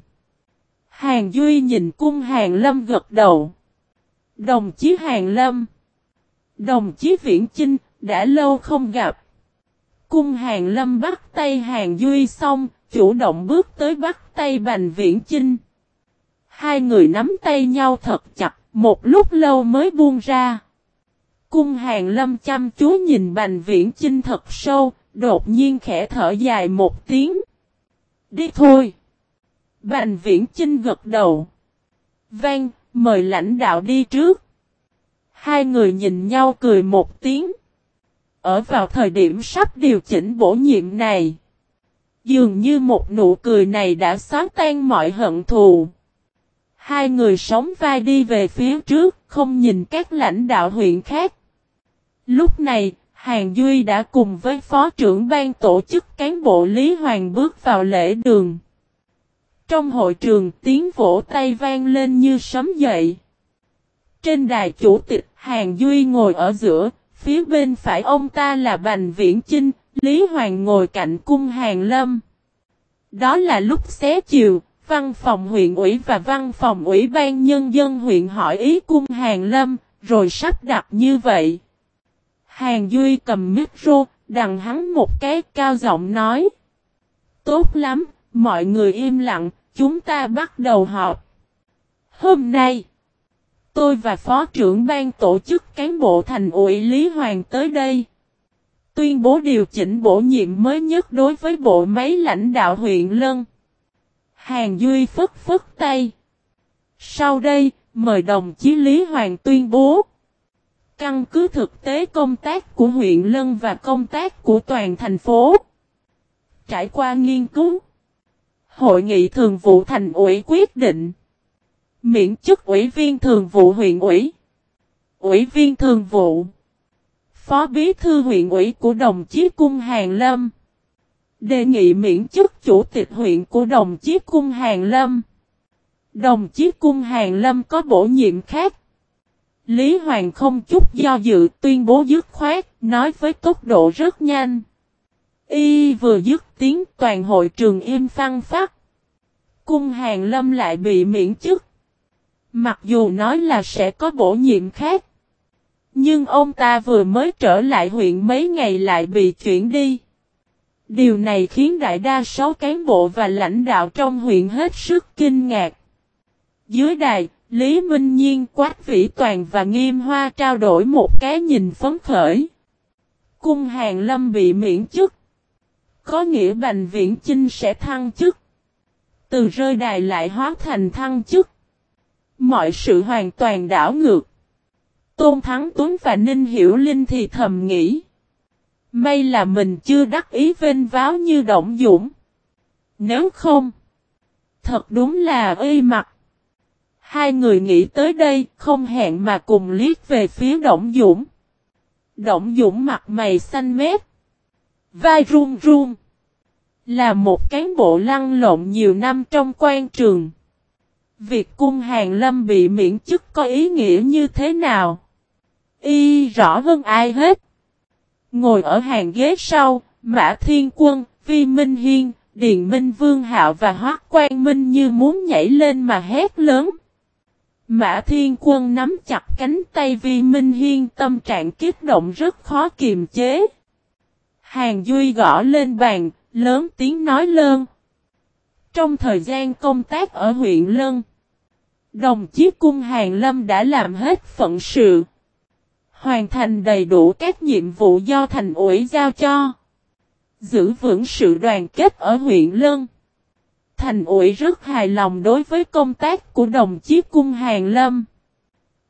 [SPEAKER 1] Hàng Duy nhìn cung Hàng Lâm gật đầu. Đồng chí Hàng Lâm. Đồng chí Viễn Chinh, đã lâu không gặp. Cung Hàng Lâm bắt tay Hàng Duy xong, chủ động bước tới bắt tay Bành Viễn Chinh. Hai người nắm tay nhau thật chặt, một lúc lâu mới buông ra. Cung Hàng Lâm chăm chú nhìn Bành Viễn Chinh thật sâu, đột nhiên khẽ thở dài một tiếng. Đi thôi. Bành Viễn Chinh gật đầu. Vang, mời lãnh đạo đi trước. Hai người nhìn nhau cười một tiếng. Ở vào thời điểm sắp điều chỉnh bổ nhiệm này. Dường như một nụ cười này đã xóa tan mọi hận thù. Hai người sống vai đi về phía trước, không nhìn các lãnh đạo huyện khác. Lúc này, Hàng Duy đã cùng với phó trưởng ban tổ chức cán bộ Lý Hoàng bước vào lễ đường. Trong hội trường tiếng vỗ tay vang lên như sấm dậy. Trên đài chủ tịch Hàng Duy ngồi ở giữa, phía bên phải ông ta là Bành Viễn Chinh, Lý Hoàng ngồi cạnh cung Hàng Lâm. Đó là lúc xé chiều, văn phòng huyện ủy và văn phòng ủy ban nhân dân huyện hỏi ý cung Hàng Lâm, rồi sắp đặt như vậy. Hàng Duy cầm micro, đằng hắn một cái cao giọng nói. Tốt lắm, mọi người im lặng, chúng ta bắt đầu họp. Hôm nay, tôi và phó trưởng ban tổ chức cán bộ thành ủy Lý Hoàng tới đây. Tuyên bố điều chỉnh bổ nhiệm mới nhất đối với bộ máy lãnh đạo huyện Lân. Hàng Duy phất phất tay. Sau đây, mời đồng chí Lý Hoàng tuyên bố. Căn cứ thực tế công tác của huyện Lân và công tác của toàn thành phố. Trải qua nghiên cứu. Hội nghị thường vụ thành ủy quyết định. Miễn chức ủy viên thường vụ huyện ủy. Ủy viên thường vụ. Phó bí thư huyện ủy của đồng chí Cung Hàng Lâm. Đề nghị miễn chức chủ tịch huyện của đồng chí Cung Hàng Lâm. Đồng chí Cung Hàng Lâm có bổ nhiệm khác. Lý Hoàng không chút do dự tuyên bố dứt khoát, nói với tốc độ rất nhanh. Y vừa dứt tiếng toàn hội trường im phăng phát. Cung Hàng Lâm lại bị miễn chức. Mặc dù nói là sẽ có bổ nhiệm khác. Nhưng ông ta vừa mới trở lại huyện mấy ngày lại bị chuyển đi. Điều này khiến đại đa số cán bộ và lãnh đạo trong huyện hết sức kinh ngạc. Dưới đài, Lý Minh Nhiên, Quách Vĩ Toàn và Nghiêm Hoa trao đổi một cái nhìn phấn khởi. Cung Hàng Lâm bị miễn chức. Có nghĩa Bành Viễn Chinh sẽ thăng chức. Từ rơi đài lại hóa thành thăng chức. Mọi sự hoàn toàn đảo ngược. Tôn Thắng Tuấn và Ninh Hiểu Linh thì thầm nghĩ. May là mình chưa đắc ý vênh váo như Động Dũng. Nếu không, thật đúng là y mặt. Hai người nghĩ tới đây, không hẹn mà cùng liếc về phía Động Dũng. Động Dũng mặt mày xanh mét. Vai run run. Là một cán bộ lăn lộn nhiều năm trong quan trường. Việc cung hàng lâm bị miễn chức có ý nghĩa như thế nào? Y rõ hơn ai hết. Ngồi ở hàng ghế sau, Mã Thiên Quân, Vi Minh Hiên, Điền Minh Vương Hạo và Hoác Quan Minh như muốn nhảy lên mà hét lớn. Mã Thiên Quân nắm chặt cánh tay Vi Minh Hiên tâm trạng kích động rất khó kiềm chế. Hàng Duy gõ lên bàn, lớn tiếng nói lơn. Trong thời gian công tác ở huyện Lân, đồng chí Cung Hàng Lâm đã làm hết phận sự hoàn thành đầy đủ các nhiệm vụ do thành ủy giao cho. Giữ vững sự đoàn kết ở huyện Lân. Thành ủy rất hài lòng đối với công tác của đồng chí Cung Hàng Lâm.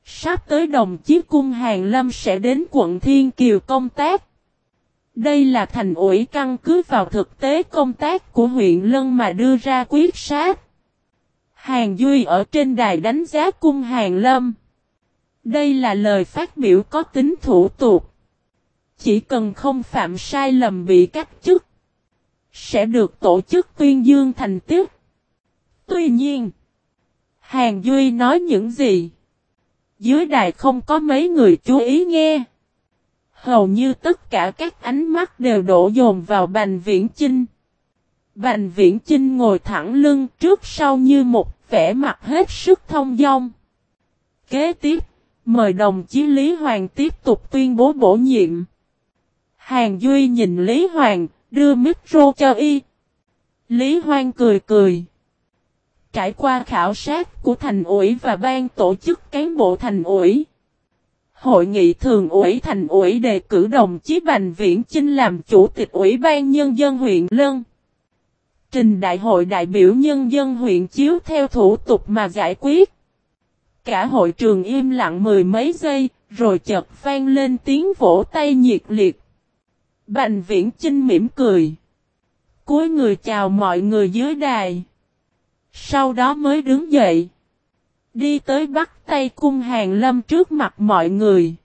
[SPEAKER 1] Sắp tới đồng chí Cung Hàng Lâm sẽ đến quận Thiên Kiều công tác. Đây là thành ủy căn cứ vào thực tế công tác của huyện Lân mà đưa ra quyết sát. Hàng Duy ở trên đài đánh giá Cung Hàng Lâm. Đây là lời phát biểu có tính thủ tục. Chỉ cần không phạm sai lầm bị cách chức, sẽ được tổ chức tuyên dương thành tích. Tuy nhiên, Hàng Duy nói những gì? Dưới đài không có mấy người chú ý nghe. Hầu như tất cả các ánh mắt đều đổ dồn vào Bành Viễn Chinh. Bành Viễn Chinh ngồi thẳng lưng trước sau như một vẻ mặt hết sức thông dong. Kế tiếp, Mời đồng chí Lý Hoàng tiếp tục tuyên bố bổ nhiệm. Hàng Duy nhìn Lý Hoàng, đưa micro cho y. Lý Hoàng cười cười. Trải qua khảo sát của thành ủy và ban tổ chức cán bộ thành ủy. Hội nghị thường ủy thành ủy đề cử đồng chí Bành Viễn Chinh làm chủ tịch ủy ban nhân dân huyện Lân. Trình đại hội đại biểu nhân dân huyện chiếu theo thủ tục mà giải quyết. Cả hội trường im lặng mười mấy giây, rồi chợt vang lên tiếng vỗ tay nhiệt liệt. Bành viễn Trinh mỉm cười. Cuối người chào mọi người dưới đài. Sau đó mới đứng dậy. Đi tới bắt tay cung hàng lâm trước mặt mọi người.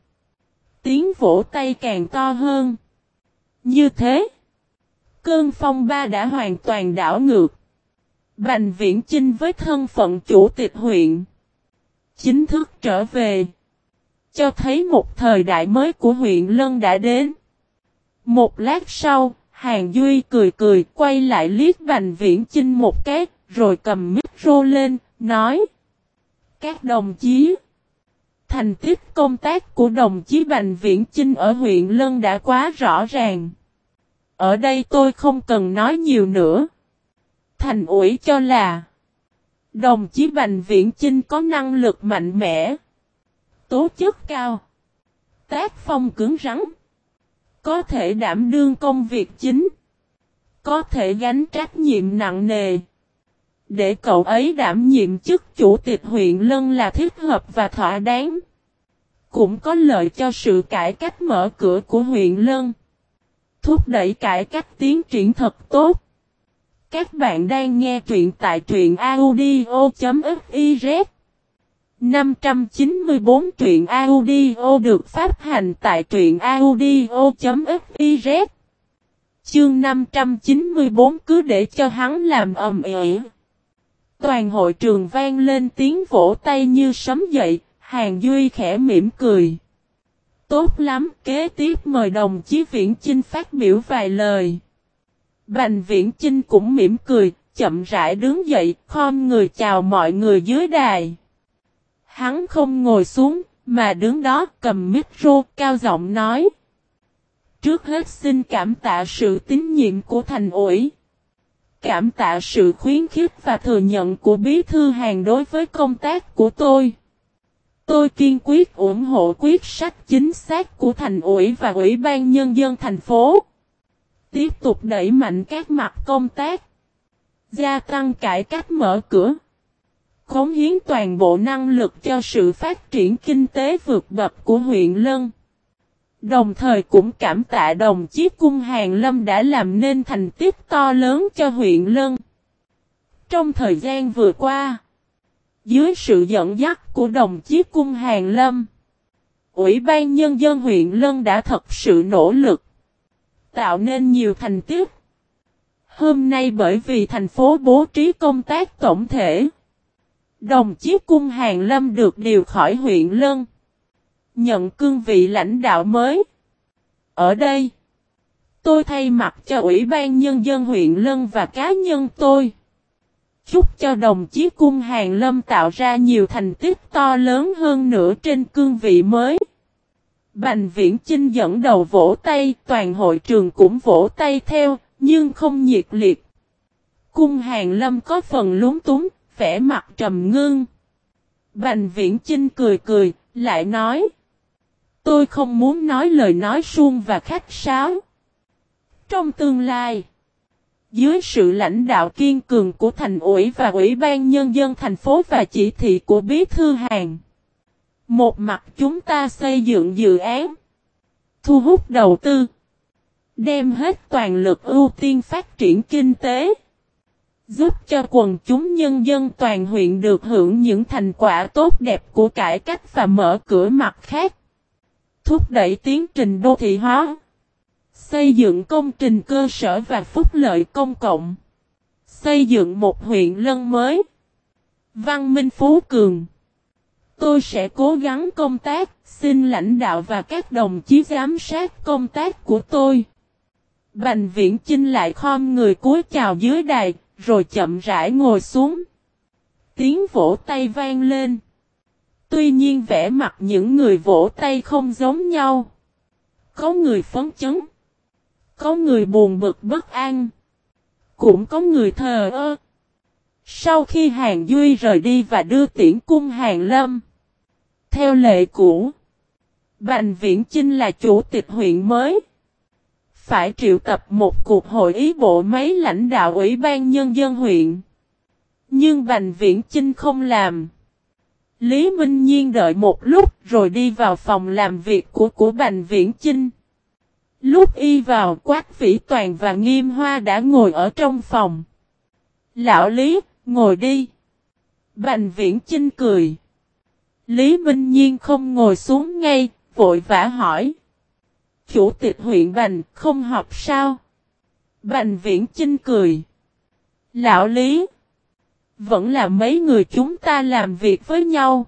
[SPEAKER 1] Tiếng vỗ tay càng to hơn. Như thế, cơn phong ba đã hoàn toàn đảo ngược. Bành Viễn Chinh với thân phận chủ tịch huyện. Chính thức trở về. Cho thấy một thời đại mới của huyện Lân đã đến. Một lát sau, Hàng Duy cười cười quay lại liếc Bành Viễn Chinh một cái, rồi cầm micro lên, nói. Các đồng chí. Thành tích công tác của đồng chí Bành Viễn Chinh ở huyện Lân đã quá rõ ràng. Ở đây tôi không cần nói nhiều nữa. Thành ủi cho là, Đồng chí Bành Viễn Chinh có năng lực mạnh mẽ, Tố chất cao, Tác phong cứng rắn, Có thể đảm đương công việc chính, Có thể gánh trách nhiệm nặng nề Để cậu ấy đảm nhiệm chức chủ tịch huyện Lân là thích hợp và thỏa đáng, Cũng có lợi cho sự cải cách mở cửa của huyện Lân Thúc đẩy cải cách tiến triển thật tốt các bạn đang nghe truyện tại truyện audio.fiz 594 truyện audio được phát hành tại truyện audio.fiz Chương 594 cứ để cho hắn làm ầm ĩ. Toàn hội trường vang lên tiếng vỗ tay như sấm dậy, Hàng Duy khẽ mỉm cười. Tốt lắm, kế tiếp mời đồng chí Viễn Chinh phát biểu vài lời. Bành viễn Chinh cũng mỉm cười, chậm rãi đứng dậy, khom người chào mọi người dưới đài. Hắn không ngồi xuống, mà đứng đó cầm micro cao giọng nói. Trước hết xin cảm tạ sự tín nhiệm của thành ủi. Cảm tạ sự khuyến khích và thừa nhận của bí thư hàng đối với công tác của tôi. Tôi kiên quyết ủng hộ quyết sách chính xác của thành ủy và ủy ban nhân dân thành phố. Tiếp tục đẩy mạnh các mặt công tác. Gia tăng cải cách mở cửa. khống hiến toàn bộ năng lực cho sự phát triển kinh tế vượt bậc của huyện Lân. Đồng thời cũng cảm tạ đồng chí Cung Hàng Lâm đã làm nên thành tích to lớn cho huyện Lân. Trong thời gian vừa qua, dưới sự dẫn dắt của đồng chí Cung Hàng Lâm, Ủy ban Nhân dân huyện Lân đã thật sự nỗ lực tạo nên nhiều thành tích. Hôm nay bởi vì thành phố bố trí công tác tổng thể, đồng chí Cung Hàng Lâm được điều khỏi huyện Lân, nhận cương vị lãnh đạo mới. Ở đây, tôi thay mặt cho Ủy ban Nhân dân huyện Lân và cá nhân tôi. Chúc cho đồng chí Cung Hàng Lâm tạo ra nhiều thành tích to lớn hơn nữa trên cương vị mới. Bành viễn Chinh dẫn đầu vỗ tay, toàn hội trường cũng vỗ tay theo, nhưng không nhiệt liệt. Cung hàng lâm có phần lúng túng, vẻ mặt trầm ngưng. Bành viễn Chinh cười cười, lại nói. Tôi không muốn nói lời nói suông và khách sáo. Trong tương lai, dưới sự lãnh đạo kiên cường của thành ủy và ủy ban nhân dân thành phố và chỉ thị của bí thư hàng, một mặt chúng ta xây dựng dự án, thu hút đầu tư, đem hết toàn lực ưu tiên phát triển kinh tế, giúp cho quần chúng nhân dân toàn huyện được hưởng những thành quả tốt đẹp của cải cách và mở cửa mặt khác, thúc đẩy tiến trình đô thị hóa, xây dựng công trình cơ sở và phúc lợi công cộng, xây dựng một huyện lân mới, văn minh phú cường. Tôi sẽ cố gắng công tác, xin lãnh đạo và các đồng chí giám sát công tác của tôi. Bành viễn Chinh lại khom người cúi chào dưới đài, rồi chậm rãi ngồi xuống. Tiếng vỗ tay vang lên. Tuy nhiên vẻ mặt những người vỗ tay không giống nhau. Có người phấn chấn. Có người buồn bực bất an. Cũng có người thờ ơ. Sau khi Hàng Duy rời đi và đưa tiễn cung Hàng Lâm. Theo lệ cũ, Bành Viễn Chinh là chủ tịch huyện mới. Phải triệu tập một cuộc hội ý bộ máy lãnh đạo Ủy ban Nhân dân huyện. Nhưng Bành Viễn Chinh không làm. Lý Minh Nhiên đợi một lúc rồi đi vào phòng làm việc của của Bành Viễn Chinh. Lúc y vào quát vĩ toàn và nghiêm hoa đã ngồi ở trong phòng. Lão Lý, ngồi đi. Bành Viễn Chinh cười. Lý Minh Nhiên không ngồi xuống ngay, vội vã hỏi. Chủ tịch huyện Bành không học sao? Bành viễn Chinh cười. Lão Lý. Vẫn là mấy người chúng ta làm việc với nhau.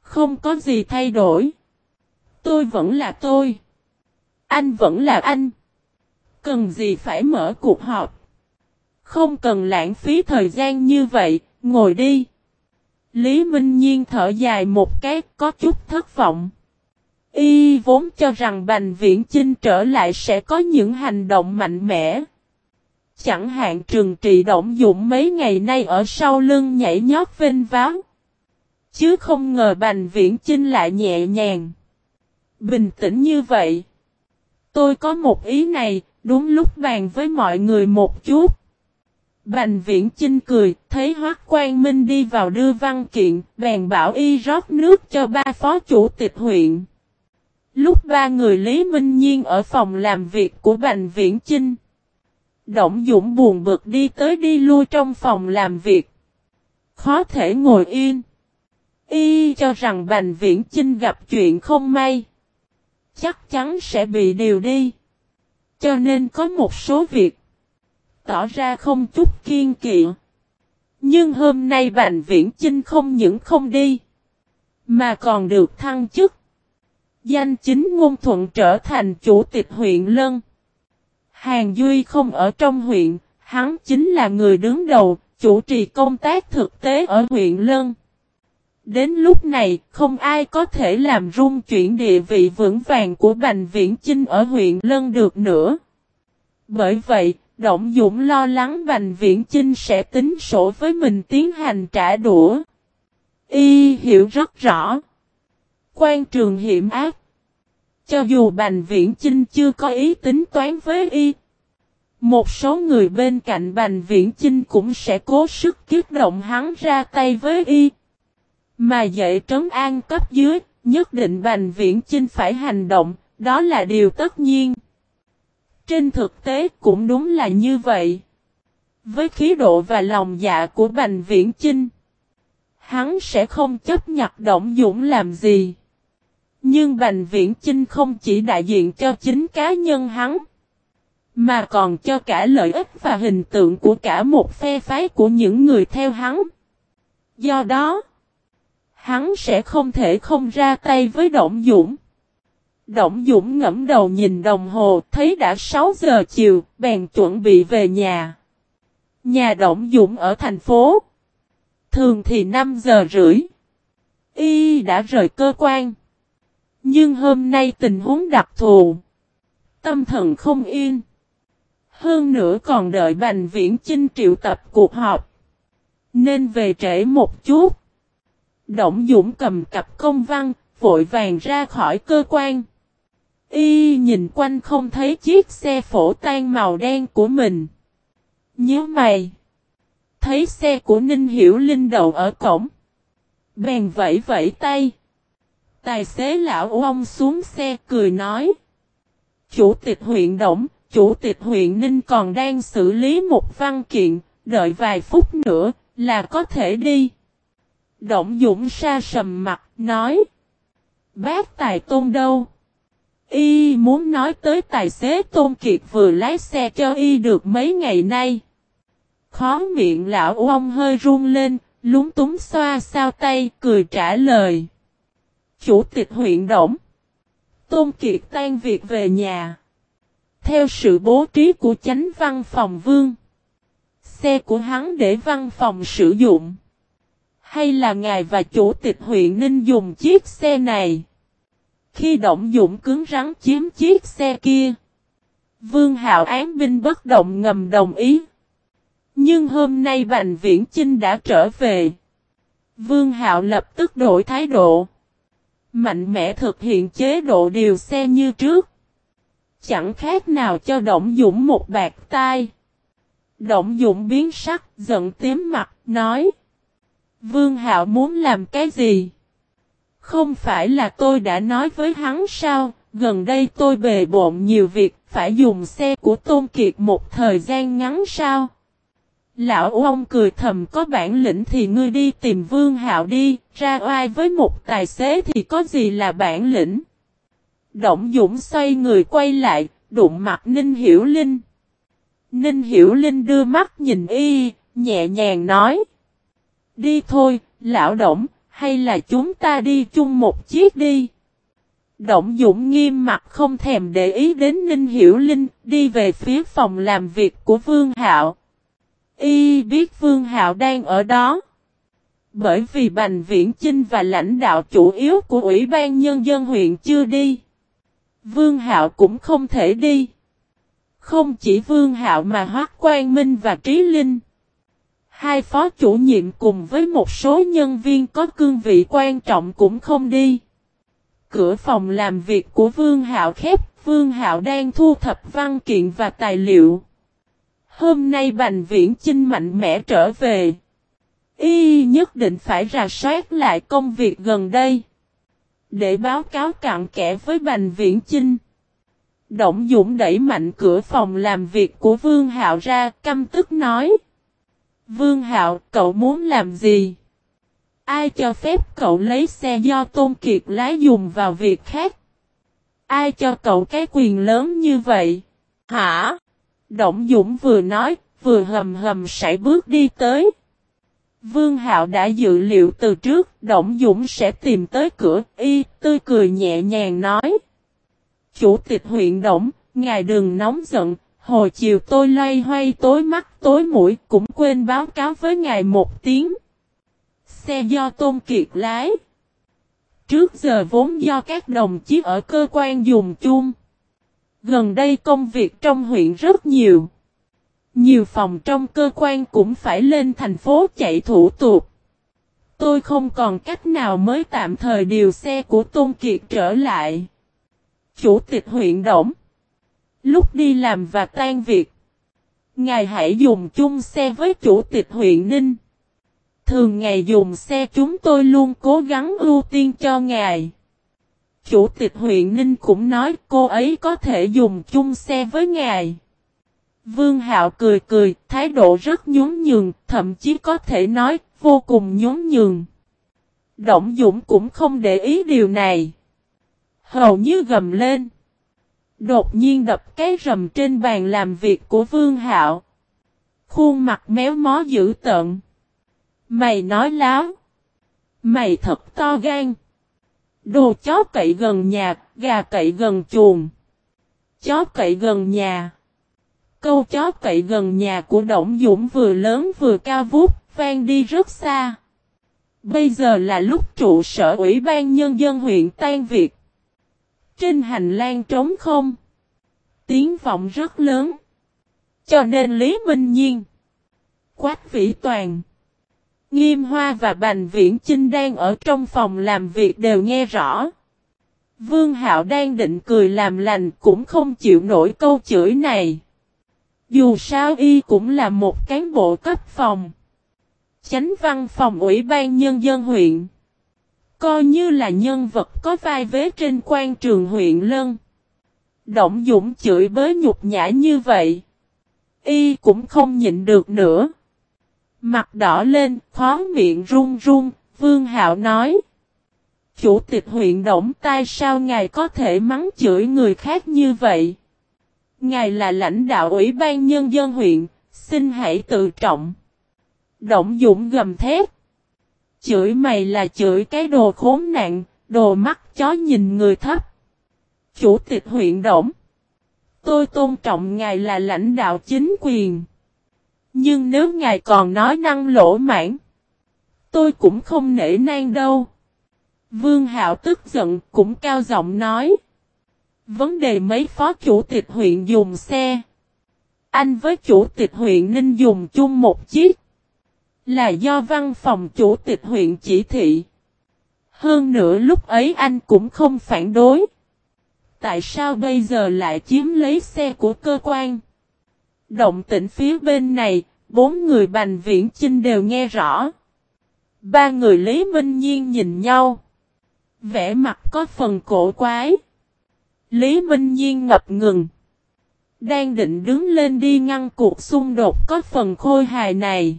[SPEAKER 1] Không có gì thay đổi. Tôi vẫn là tôi. Anh vẫn là anh. Cần gì phải mở cuộc họp. Không cần lãng phí thời gian như vậy, ngồi đi. Lý Minh Nhiên thở dài một cái, có chút thất vọng. Y vốn cho rằng Bành Viễn Chinh trở lại sẽ có những hành động mạnh mẽ. Chẳng hạn trường trị động dụng mấy ngày nay ở sau lưng nhảy nhót vinh váo. Chứ không ngờ Bành Viễn Chinh lại nhẹ nhàng. Bình tĩnh như vậy. Tôi có một ý này, đúng lúc bàn với mọi người một chút. Bành viễn Chinh cười, thấy Hoác Quang Minh đi vào đưa văn kiện, bèn bảo y rót nước cho ba phó chủ tịch huyện. Lúc ba người Lý Minh Nhiên ở phòng làm việc của Bành Viễn Chinh. Động Dũng buồn bực đi tới đi lui trong phòng làm việc. Khó thể ngồi yên. Y cho rằng Bành Viễn Chinh gặp chuyện không may. Chắc chắn sẽ bị điều đi. Cho nên có một số việc tỏ ra không chút kiên kỵ. Nhưng hôm nay Bành Viễn Chinh không những không đi, mà còn được thăng chức. Danh chính ngôn thuận trở thành chủ tịch huyện Lân. Hàng Duy không ở trong huyện, hắn chính là người đứng đầu, chủ trì công tác thực tế ở huyện Lân. Đến lúc này, không ai có thể làm rung chuyển địa vị vững vàng của Bành Viễn Chinh ở huyện Lân được nữa. Bởi vậy, Động Dũng lo lắng Bành Viễn Chinh sẽ tính sổ với mình tiến hành trả đũa. Y hiểu rất rõ. Quan trường hiểm ác. Cho dù Bành Viễn Chinh chưa có ý tính toán với Y. Một số người bên cạnh Bành Viễn Chinh cũng sẽ cố sức kiếp động hắn ra tay với Y. Mà dạy trấn an cấp dưới, nhất định Bành Viễn Chinh phải hành động, đó là điều tất nhiên. Trên thực tế cũng đúng là như vậy. Với khí độ và lòng dạ của Bành Viễn Chinh, hắn sẽ không chấp nhận Động Dũng làm gì. Nhưng Bành Viễn Chinh không chỉ đại diện cho chính cá nhân hắn, mà còn cho cả lợi ích và hình tượng của cả một phe phái của những người theo hắn. Do đó, hắn sẽ không thể không ra tay với Động Dũng. Động Dũng ngẫm đầu nhìn đồng hồ, thấy đã 6 giờ chiều, bèn chuẩn bị về nhà. Nhà Động Dũng ở thành phố. Thường thì 5 giờ rưỡi. Y đã rời cơ quan. Nhưng hôm nay tình huống đặc thù. Tâm thần không yên. Hơn nữa còn đợi Bành Viễn Chinh triệu tập cuộc họp. Nên về trễ một chút. Động Dũng cầm cặp công văn, vội vàng ra khỏi cơ quan. Y nhìn quanh không thấy chiếc xe phổ tan màu đen của mình. Nhớ mày. Thấy xe của Ninh Hiểu Linh đậu ở cổng. Bèn vẫy vẫy tay. Tài xế lão ông xuống xe cười nói. Chủ tịch huyện Động, chủ tịch huyện Ninh còn đang xử lý một văn kiện, đợi vài phút nữa là có thể đi. Động Dũng sa sầm mặt, nói. Bác Tài Tôn đâu? Y muốn nói tới tài xế Tôn Kiệt vừa lái xe cho Y được mấy ngày nay. Khó miệng lão ông hơi run lên, lúng túng xoa sao tay, cười trả lời. Chủ tịch huyện Động. Tôn Kiệt tan việc về nhà. Theo sự bố trí của chánh văn phòng vương. Xe của hắn để văn phòng sử dụng. Hay là ngài và chủ tịch huyện Ninh dùng chiếc xe này? Khi động Dũng cứng rắn chiếm chiếc xe kia. Vương Hạo án binh bất động ngầm đồng ý. Nhưng hôm nay Bành Viễn Chinh đã trở về. Vương Hạo lập tức đổi thái độ. Mạnh mẽ thực hiện chế độ điều xe như trước. Chẳng khác nào cho Động Dũng một bạc tai. Động Dũng biến sắc, giận tím mặt, nói. Vương Hạo muốn làm cái gì? Không phải là tôi đã nói với hắn sao, gần đây tôi bề bộn nhiều việc, phải dùng xe của Tôn Kiệt một thời gian ngắn sao? Lão ông cười thầm có bản lĩnh thì ngươi đi tìm Vương Hạo đi, ra oai với một tài xế thì có gì là bản lĩnh? Động Dũng xoay người quay lại, đụng mặt Ninh Hiểu Linh. Ninh Hiểu Linh đưa mắt nhìn y, nhẹ nhàng nói. Đi thôi, lão động, hay là chúng ta đi chung một chiếc đi. Động Dũng nghiêm mặt không thèm để ý đến Ninh Hiểu Linh, đi về phía phòng làm việc của Vương Hạo. Y biết Vương Hạo đang ở đó. Bởi vì Bành Viễn Chinh và lãnh đạo chủ yếu của Ủy ban Nhân dân huyện chưa đi. Vương Hạo cũng không thể đi. Không chỉ Vương Hạo mà Hoác Quang Minh và Trí Linh. Hai phó chủ nhiệm cùng với một số nhân viên có cương vị quan trọng cũng không đi. Cửa phòng làm việc của Vương Hạo khép, Vương Hạo đang thu thập văn kiện và tài liệu. Hôm nay Bành Viễn Chinh mạnh mẽ trở về. Y nhất định phải rà soát lại công việc gần đây. Để báo cáo cặn kẽ với Bành Viễn Chinh. Động Dũng đẩy mạnh cửa phòng làm việc của Vương Hạo ra, căm tức nói. Vương Hạo, cậu muốn làm gì? Ai cho phép cậu lấy xe do Tôn Kiệt lái dùng vào việc khác? Ai cho cậu cái quyền lớn như vậy? Hả? Động Dũng vừa nói, vừa hầm hầm sải bước đi tới. Vương Hạo đã dự liệu từ trước, Động Dũng sẽ tìm tới cửa, y, tươi cười nhẹ nhàng nói. Chủ tịch huyện Động, ngài đừng nóng giận, hồi chiều tôi loay hoay tối mắt tối mũi, cũng quên báo cáo với ngài một tiếng. Xe do Tôn Kiệt lái. Trước giờ vốn do các đồng chí ở cơ quan dùng chung. Gần đây công việc trong huyện rất nhiều. Nhiều phòng trong cơ quan cũng phải lên thành phố chạy thủ tục. Tôi không còn cách nào mới tạm thời điều xe của Tôn Kiệt trở lại. Chủ tịch huyện Động. Lúc đi làm và tan việc. Ngài hãy dùng chung xe với chủ tịch huyện Ninh. Thường ngày dùng xe chúng tôi luôn cố gắng ưu tiên cho ngài. Chủ tịch huyện Ninh cũng nói cô ấy có thể dùng chung xe với ngài. Vương Hạo cười cười, thái độ rất nhún nhường, thậm chí có thể nói vô cùng nhún nhường. Động Dũng cũng không để ý điều này. Hầu như gầm lên. Đột nhiên đập cái rầm trên bàn làm việc của Vương Hạo. Khuôn mặt méo mó dữ tợn. Mày nói láo. Mày thật to gan. Đồ chó cậy gần nhà, gà cậy gần chuồng. Chó cậy gần nhà. Câu chó cậy gần nhà của Đổng Dũng vừa lớn vừa cao vút, vang đi rất xa. Bây giờ là lúc trụ sở Ủy ban Nhân dân huyện Tan Việt. Trên hành lang trống không. Tiếng vọng rất lớn. Cho nên Lý Minh Nhiên. Quách Vĩ Toàn. Nghiêm Hoa và Bành Viễn Chinh đang ở trong phòng làm việc đều nghe rõ. Vương Hạo đang định cười làm lành cũng không chịu nổi câu chửi này. Dù sao y cũng là một cán bộ cấp phòng. Chánh văn phòng Ủy ban Nhân dân huyện. Coi như là nhân vật có vai vế trên quan trường huyện Lân. Động Dũng chửi bới nhục nhã như vậy. Y cũng không nhịn được nữa. Mặt đỏ lên, khó miệng run run, Vương Hạo nói. Chủ tịch huyện Động tai sao ngài có thể mắng chửi người khác như vậy? Ngài là lãnh đạo Ủy ban Nhân dân huyện, xin hãy tự trọng. Động Dũng gầm thét. Chửi mày là chửi cái đồ khốn nạn, đồ mắt chó nhìn người thấp. Chủ tịch huyện Động. Tôi tôn trọng ngài là lãnh đạo chính quyền. Nhưng nếu ngài còn nói năng lỗ mãn, tôi cũng không nể nang đâu. Vương Hạo tức giận cũng cao giọng nói. Vấn đề mấy phó chủ tịch huyện dùng xe. Anh với chủ tịch huyện Ninh dùng chung một chiếc. Là do văn phòng chủ tịch huyện chỉ thị. Hơn nữa lúc ấy anh cũng không phản đối. Tại sao bây giờ lại chiếm lấy xe của cơ quan? Động tĩnh phía bên này, bốn người Bành Viễn Chinh đều nghe rõ. Ba người Lý Minh Nhiên nhìn nhau. Vẽ mặt có phần cổ quái. Lý Minh Nhiên ngập ngừng. Đang định đứng lên đi ngăn cuộc xung đột có phần khôi hài này.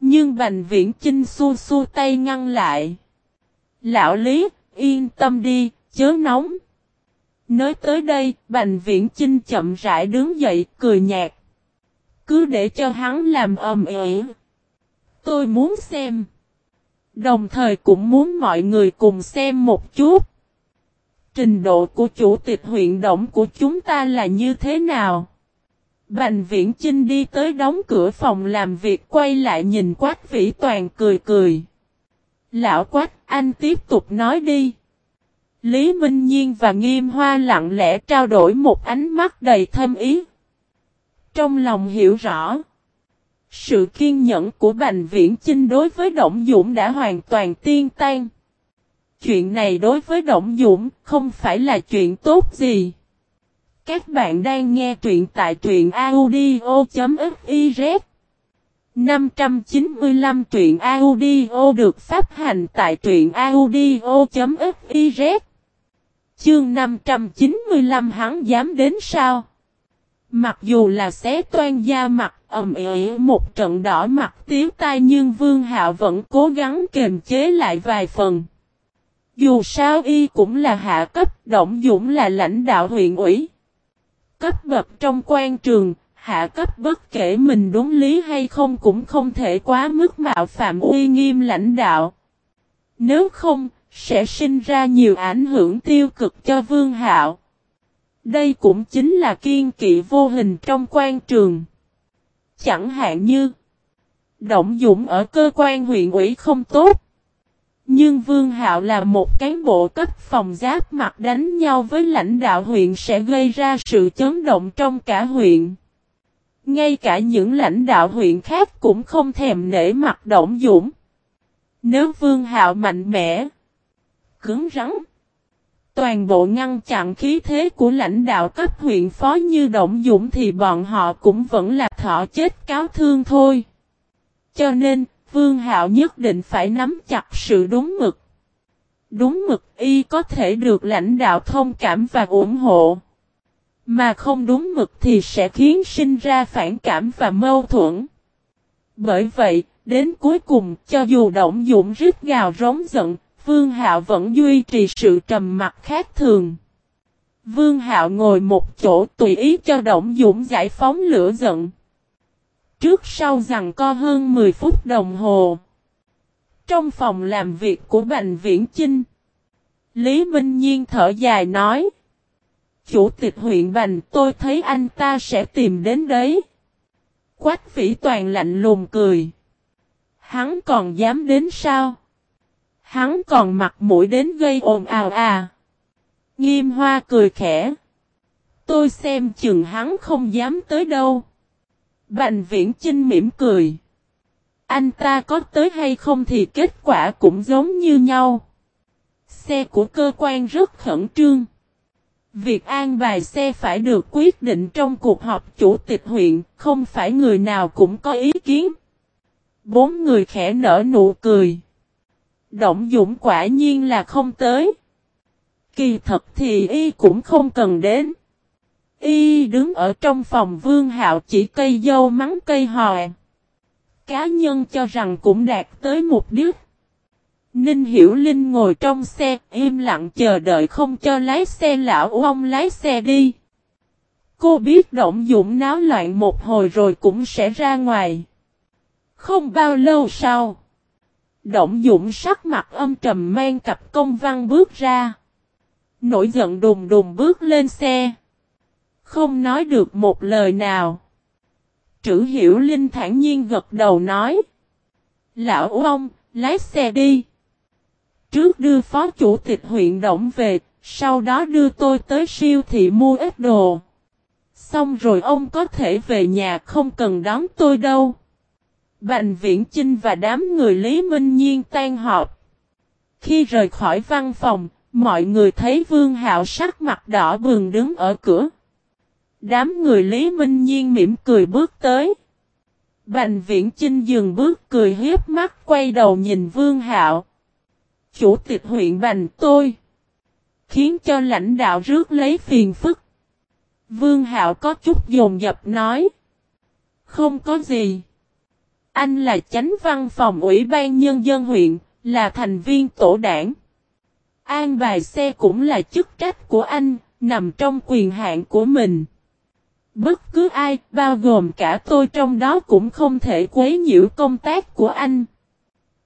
[SPEAKER 1] Nhưng Bành Viễn Chinh xua xua tay ngăn lại. Lão Lý, yên tâm đi, chớ nóng. Nói tới đây, Bành Viễn Chinh chậm rãi đứng dậy, cười nhạt. Cứ để cho hắn làm ầm ĩ. Tôi muốn xem. Đồng thời cũng muốn mọi người cùng xem một chút. Trình độ của chủ tịch huyện động của chúng ta là như thế nào? Bành viễn trinh đi tới đóng cửa phòng làm việc, quay lại nhìn quách vĩ toàn cười cười. Lão quách, anh tiếp tục nói đi. Lý Minh Nhiên và Nghiêm Hoa lặng lẽ trao đổi một ánh mắt đầy thâm ý. Trong lòng hiểu rõ. Sự kiên nhẫn của Bành Viễn Chinh đối với Động Dũng đã hoàn toàn tiên tan. Chuyện này đối với Động Dũng không phải là chuyện tốt gì. Các bạn đang nghe truyện tại truyện audio.fiz 595 truyện audio được phát hành tại truyện audio.fiz Chương 595 hắn dám đến sao? Mặc dù là xé toan da mặt ầm ĩ một trận đỏ mặt tiếu tai nhưng Vương Hạo vẫn cố gắng kềm chế lại vài phần. Dù sao y cũng là hạ cấp, Động Dũng là lãnh đạo huyện ủy. Cấp bậc trong quan trường, hạ cấp bất kể mình đúng lý hay không cũng không thể quá mức mạo phạm uy nghiêm lãnh đạo. Nếu không, sẽ sinh ra nhiều ảnh hưởng tiêu cực cho Vương Hạo. Đây cũng chính là kiên kỵ vô hình trong quan trường. Chẳng hạn như Động Dũng ở cơ quan huyện ủy không tốt. Nhưng Vương Hạo là một cán bộ cấp phòng giáp mặt đánh nhau với lãnh đạo huyện sẽ gây ra sự chấn động trong cả huyện. Ngay cả những lãnh đạo huyện khác cũng không thèm nể mặt Động Dũng. Nếu Vương Hạo mạnh mẽ, cứng rắn, toàn bộ ngăn chặn khí thế của lãnh đạo cấp huyện phó như Động Dũng thì bọn họ cũng vẫn là thọ chết cáo thương thôi. Cho nên, Vương Hạo nhất định phải nắm chặt sự đúng mực. Đúng mực y có thể được lãnh đạo thông cảm và ủng hộ. Mà không đúng mực thì sẽ khiến sinh ra phản cảm và mâu thuẫn. Bởi vậy, đến cuối cùng, cho dù Động Dụng rít gào rống giận, Vương Hạo vẫn duy trì sự trầm mặc khác thường. Vương Hạo ngồi một chỗ tùy ý cho Động Dũng giải phóng lửa giận. Trước sau rằng co hơn 10 phút đồng hồ. Trong phòng làm việc của Bành Viễn Chinh, Lý Minh Nhiên thở dài nói. Chủ tịch huyện Bành tôi thấy anh ta sẽ tìm đến đấy. Quách vĩ toàn lạnh lùng cười. Hắn còn dám đến sao? Hắn còn mặt mũi đến gây ồn ào à. Nghiêm hoa cười khẽ. Tôi xem chừng hắn không dám tới đâu. Bành viễn Trinh mỉm cười. Anh ta có tới hay không thì kết quả cũng giống như nhau. Xe của cơ quan rất khẩn trương. Việc an bài xe phải được quyết định trong cuộc họp chủ tịch huyện, không phải người nào cũng có ý kiến. Bốn người khẽ nở nụ cười. Động Dũng quả nhiên là không tới. Kỳ thật thì y cũng không cần đến. Y đứng ở trong phòng vương hạo chỉ cây dâu mắng cây hòe. Cá nhân cho rằng cũng đạt tới mục đích. Ninh Hiểu Linh ngồi trong xe, im lặng chờ đợi không cho lái xe lão ông lái xe đi. Cô biết động dụng náo loạn một hồi rồi cũng sẽ ra ngoài. Không bao lâu sau. Động dụng sắc mặt âm trầm mang cặp công văn bước ra. Nổi giận đùng đùng bước lên xe. Không nói được một lời nào. Trữ hiểu linh thản nhiên gật đầu nói. Lão ông, lái xe đi. Trước đưa phó chủ tịch huyện động về, sau đó đưa tôi tới siêu thị mua ít đồ. Xong rồi ông có thể về nhà không cần đón tôi đâu. Bành Viễn Chinh và đám người Lý Minh Nhiên tan họp. Khi rời khỏi văn phòng, mọi người thấy Vương Hạo sắc mặt đỏ bừng đứng ở cửa. Đám người Lý Minh Nhiên mỉm cười bước tới. Bành Viễn Chinh dừng bước cười hiếp mắt quay đầu nhìn Vương Hạo. Chủ tịch huyện Bành tôi. Khiến cho lãnh đạo rước lấy phiền phức. Vương Hạo có chút dồn dập nói. Không có gì. Anh là chánh văn phòng ủy ban nhân dân huyện, là thành viên tổ đảng. An bài xe cũng là chức trách của anh, nằm trong quyền hạn của mình. Bất cứ ai, bao gồm cả tôi trong đó cũng không thể quấy nhiễu công tác của anh.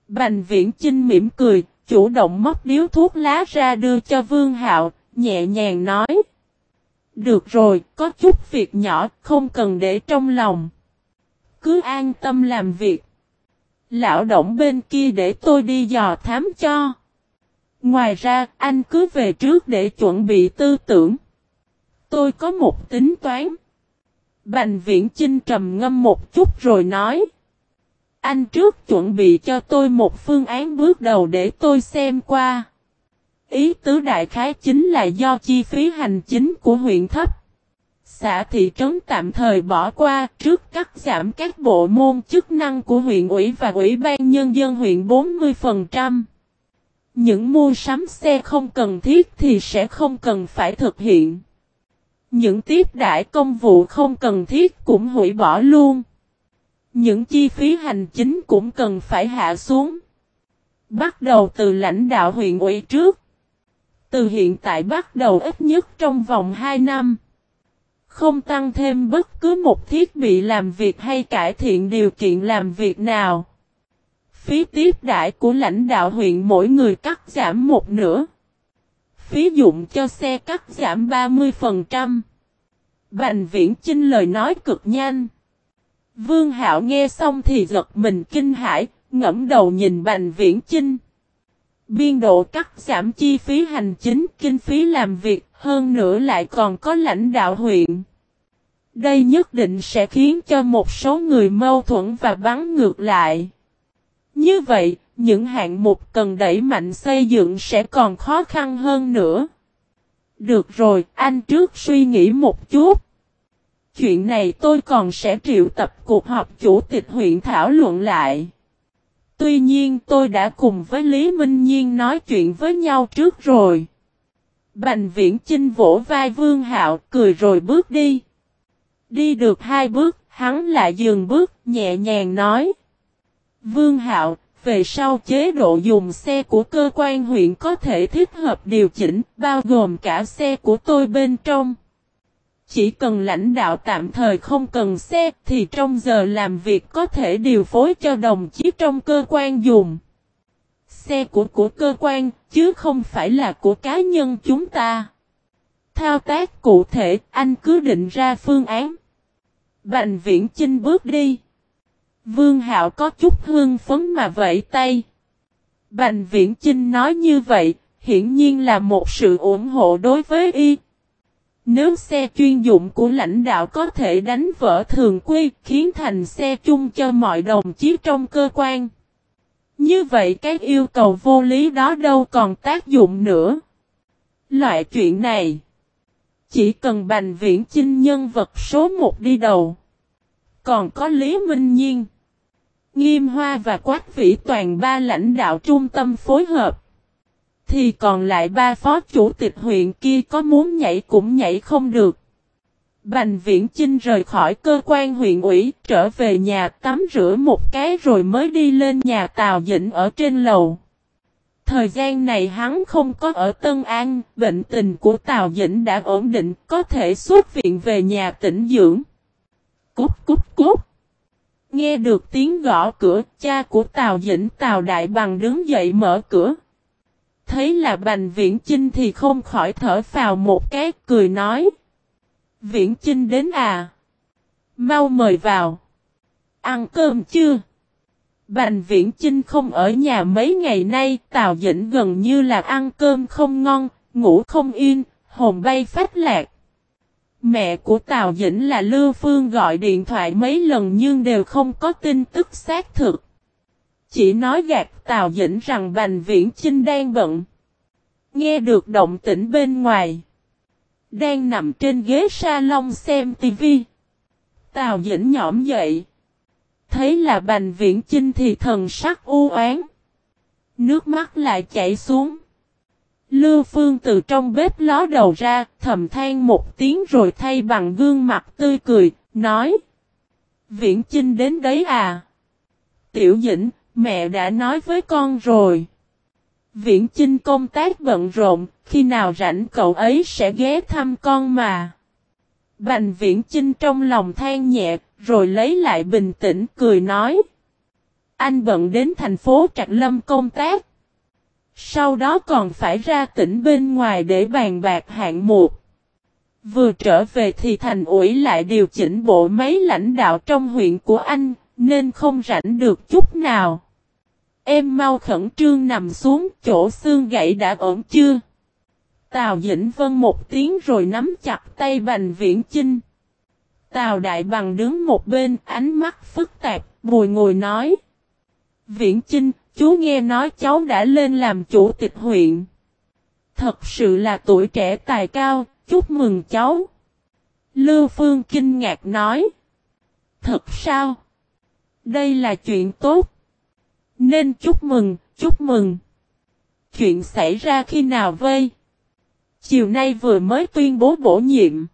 [SPEAKER 1] Bành viễn Chinh mỉm cười, chủ động móc điếu thuốc lá ra đưa cho Vương Hạo, nhẹ nhàng nói. Được rồi, có chút việc nhỏ, không cần để trong lòng. Cứ an tâm làm việc. Lão động bên kia để tôi đi dò thám cho. Ngoài ra, anh cứ về trước để chuẩn bị tư tưởng. Tôi có một tính toán. Bành viễn Chinh trầm ngâm một chút rồi nói. Anh trước chuẩn bị cho tôi một phương án bước đầu để tôi xem qua. Ý tứ đại khái chính là do chi phí hành chính của huyện thấp. Xã thị trấn tạm thời bỏ qua trước cắt giảm các bộ môn chức năng của huyện ủy và ủy ban nhân dân huyện 40%. Những mua sắm xe không cần thiết thì sẽ không cần phải thực hiện. Những tiếp đại công vụ không cần thiết cũng hủy bỏ luôn. Những chi phí hành chính cũng cần phải hạ xuống. Bắt đầu từ lãnh đạo huyện ủy trước. Từ hiện tại bắt đầu ít nhất trong vòng 2 năm. Không tăng thêm bất cứ một thiết bị làm việc hay cải thiện điều kiện làm việc nào. Phí tiếp đại của lãnh đạo huyện mỗi người cắt giảm một nửa. Phí dụng cho xe cắt giảm 30%. Bành viễn chinh lời nói cực nhanh. Vương Hạo nghe xong thì giật mình kinh hãi, ngẫm đầu nhìn Bành Viễn Chinh. Biên độ cắt giảm chi phí hành chính, kinh phí làm việc, hơn nữa lại còn có lãnh đạo huyện. Đây nhất định sẽ khiến cho một số người mâu thuẫn và bắn ngược lại. Như vậy, những hạng mục cần đẩy mạnh xây dựng sẽ còn khó khăn hơn nữa. Được rồi, anh trước suy nghĩ một chút. Chuyện này tôi còn sẽ triệu tập cuộc họp chủ tịch huyện thảo luận lại. Tuy nhiên tôi đã cùng với Lý Minh Nhiên nói chuyện với nhau trước rồi. Bành viễn chinh vỗ vai Vương Hạo cười rồi bước đi. Đi được hai bước, hắn lại dừng bước, nhẹ nhàng nói. Vương Hạo, về sau chế độ dùng xe của cơ quan huyện có thể thích hợp điều chỉnh, bao gồm cả xe của tôi bên trong. Chỉ cần lãnh đạo tạm thời không cần xe thì trong giờ làm việc có thể điều phối cho đồng chí trong cơ quan dùng. Xe của của cơ quan chứ không phải là của cá nhân chúng ta. Thao tác cụ thể anh cứ định ra phương án. Bành viễn chinh bước đi. Vương Hạo có chút hương phấn mà vẫy tay. Bành viễn chinh nói như vậy, hiển nhiên là một sự ủng hộ đối với y. Nếu xe chuyên dụng của lãnh đạo có thể đánh vỡ thường quy, khiến thành xe chung cho mọi đồng chí trong cơ quan. Như vậy các yêu cầu vô lý đó đâu còn tác dụng nữa. Loại chuyện này, chỉ cần bành viễn chinh nhân vật số 1 đi đầu. Còn có Lý Minh Nhiên, Nghiêm Hoa và Quách Vĩ toàn ba lãnh đạo trung tâm phối hợp. Thì còn lại ba phó chủ tịch huyện kia có muốn nhảy cũng nhảy không được. Bành viễn Chinh rời khỏi cơ quan huyện ủy, trở về nhà tắm rửa một cái rồi mới đi lên nhà Tào Dĩnh ở trên lầu. Thời gian này hắn không có ở Tân An, bệnh tình của Tào Dĩnh đã ổn định, có thể xuất viện về nhà tỉnh dưỡng. Cút cút cút. Nghe được tiếng gõ cửa, cha của Tào Dĩnh Tào Đại Bằng đứng dậy mở cửa. Thấy là Bành Viễn Chinh thì không khỏi thở phào một cái cười nói. Viễn Chinh đến à? Mau mời vào. Ăn cơm chưa? Bành Viễn Chinh không ở nhà mấy ngày nay, Tào Dĩnh gần như là ăn cơm không ngon, ngủ không yên, hồn bay phách lạc. Mẹ của Tào Dĩnh là Lưu Phương gọi điện thoại mấy lần nhưng đều không có tin tức xác thực. Chỉ nói gạt Tào Dĩnh rằng Bành Viễn Chinh đang bận. Nghe được động tĩnh bên ngoài. Đang nằm trên ghế salon xem tivi. Tào Dĩnh nhõm dậy. Thấy là Bành Viễn Chinh thì thần sắc u oán. Nước mắt lại chảy xuống. Lưu Phương từ trong bếp ló đầu ra, thầm than một tiếng rồi thay bằng gương mặt tươi cười, nói. Viễn Chinh đến đấy à? Tiểu Dĩnh, Mẹ đã nói với con rồi. Viễn Chinh công tác bận rộn, khi nào rảnh cậu ấy sẽ ghé thăm con mà. Bành viễn Chinh trong lòng than nhẹ, rồi lấy lại bình tĩnh cười nói. Anh bận đến thành phố Trạc Lâm công tác. Sau đó còn phải ra tỉnh bên ngoài để bàn bạc hạng mục. Vừa trở về thì thành ủy lại điều chỉnh bộ máy lãnh đạo trong huyện của anh, nên không rảnh được chút nào. Em mau khẩn trương nằm xuống, chỗ xương gãy đã ổn chưa? Tào Dĩnh Vân một tiếng rồi nắm chặt tay Bành Viễn Chinh. Tào Đại Bằng đứng một bên, ánh mắt phức tạp, bùi ngồi nói. Viễn Chinh, chú nghe nói cháu đã lên làm chủ tịch huyện. Thật sự là tuổi trẻ tài cao, chúc mừng cháu. Lưu Phương kinh ngạc nói. Thật sao? Đây là chuyện tốt. Nên chúc mừng, chúc mừng. Chuyện xảy ra khi nào vây? Chiều nay vừa mới tuyên bố bổ nhiệm.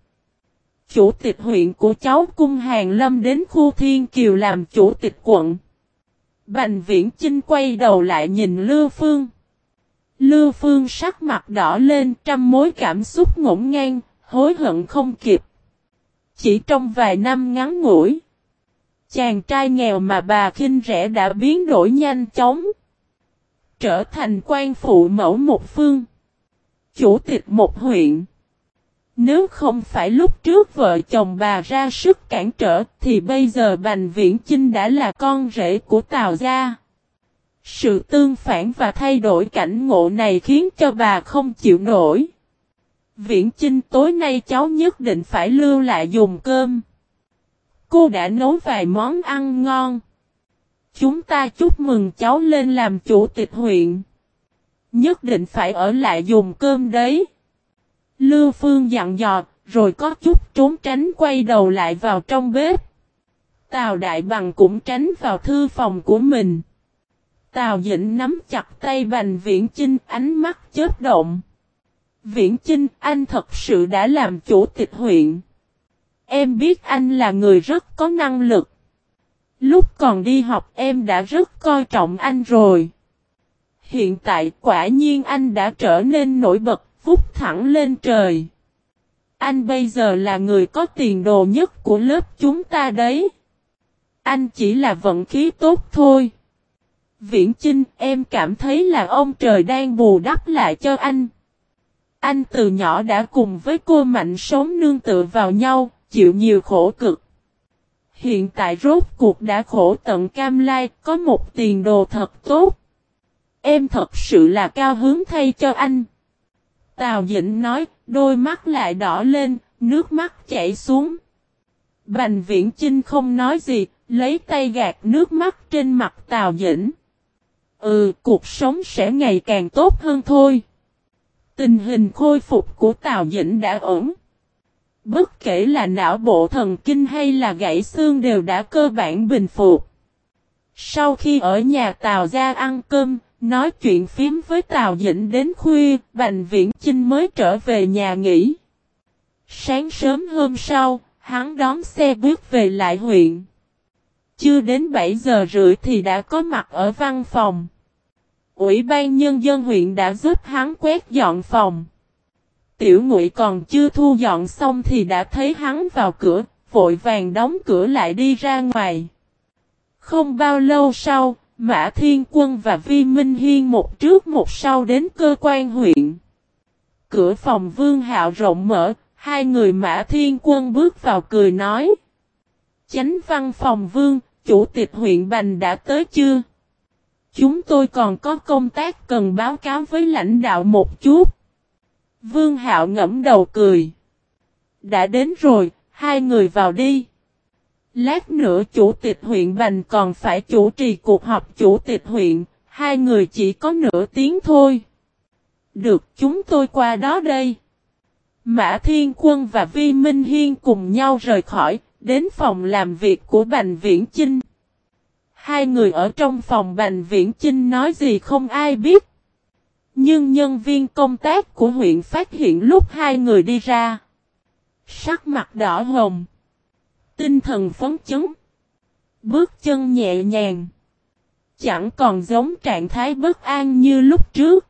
[SPEAKER 1] Chủ tịch huyện của cháu Cung Hàng Lâm đến khu Thiên Kiều làm chủ tịch quận. Bành Viễn Chinh quay đầu lại nhìn Lưu Phương. Lưu Phương sắc mặt đỏ lên trăm mối cảm xúc ngổn ngang, hối hận không kịp. Chỉ trong vài năm ngắn ngủi, chàng trai nghèo mà bà khinh rẻ đã biến đổi nhanh chóng. Trở thành quan phụ mẫu một phương. Chủ tịch một huyện. Nếu không phải lúc trước vợ chồng bà ra sức cản trở, thì bây giờ Bành Viễn Chinh đã là con rể của Tào Gia. Sự tương phản và thay đổi cảnh ngộ này khiến cho bà không chịu nổi. Viễn Chinh tối nay cháu nhất định phải lưu lại dùng cơm. Cô đã nấu vài món ăn ngon. Chúng ta chúc mừng cháu lên làm chủ tịch huyện. Nhất định phải ở lại dùng cơm đấy. Lưu Phương dặn dò, rồi có chút trốn tránh quay đầu lại vào trong bếp. Tào Đại Bằng cũng tránh vào thư phòng của mình. Tào Dĩnh nắm chặt tay Bành Viễn Chinh ánh mắt chớp động. Viễn Chinh anh thật sự đã làm chủ tịch huyện. Em biết anh là người rất có năng lực. Lúc còn đi học em đã rất coi trọng anh rồi. Hiện tại quả nhiên anh đã trở nên nổi bật, vút thẳng lên trời. Anh bây giờ là người có tiền đồ nhất của lớp chúng ta đấy. Anh chỉ là vận khí tốt thôi. Viễn Chinh, em cảm thấy là ông trời đang bù đắp lại cho anh. Anh từ nhỏ đã cùng với cô Mạnh sống nương tựa vào nhau, chịu nhiều khổ cực. Hiện tại rốt cuộc đã khổ tận cam lai, có một tiền đồ thật tốt. Em thật sự là cao hướng thay cho anh. Tào Dĩnh nói, đôi mắt lại đỏ lên, nước mắt chảy xuống. Bành viễn Trinh không nói gì, lấy tay gạt nước mắt trên mặt Tào Dĩnh. Ừ, cuộc sống sẽ ngày càng tốt hơn thôi. Tình hình khôi phục của Tào Dĩnh đã ổn. Bất kể là não bộ thần kinh hay là gãy xương đều đã cơ bản bình phục. Sau khi ở nhà Tào ra ăn cơm, nói chuyện phím với Tào Dĩnh đến khuya, Bành Viễn Chinh mới trở về nhà nghỉ. Sáng sớm hôm sau, hắn đón xe bước về lại huyện. Chưa đến 7 giờ rưỡi thì đã có mặt ở văn phòng. Ủy ban nhân dân huyện đã giúp hắn quét dọn phòng. Tiểu ngụy còn chưa thu dọn xong thì đã thấy hắn vào cửa, vội vàng đóng cửa lại đi ra ngoài. Không bao lâu sau, Mã Thiên Quân và Vi Minh Hiên một trước một sau đến cơ quan huyện. Cửa phòng Vương Hạo rộng mở, hai người Mã Thiên Quân bước vào cười nói. Chánh văn phòng Vương, chủ tịch huyện Bành đã tới chưa? Chúng tôi còn có công tác cần báo cáo với lãnh đạo một chút. Vương Hạo ngẫm đầu cười. Đã đến rồi, hai người vào đi. Lát nữa chủ tịch huyện Bành còn phải chủ trì cuộc họp chủ tịch huyện, hai người chỉ có nửa tiếng thôi. Được chúng tôi qua đó đây. Mã Thiên Quân và Vi Minh Hiên cùng nhau rời khỏi, đến phòng làm việc của Bành Viễn Chinh. Hai người ở trong phòng Bành Viễn Chinh nói gì không ai biết. Nhưng nhân viên công tác của huyện phát hiện lúc hai người đi ra. Sắc mặt đỏ hồng. Tinh thần phấn chấn. Bước chân nhẹ nhàng. Chẳng còn giống trạng thái bất an như lúc trước.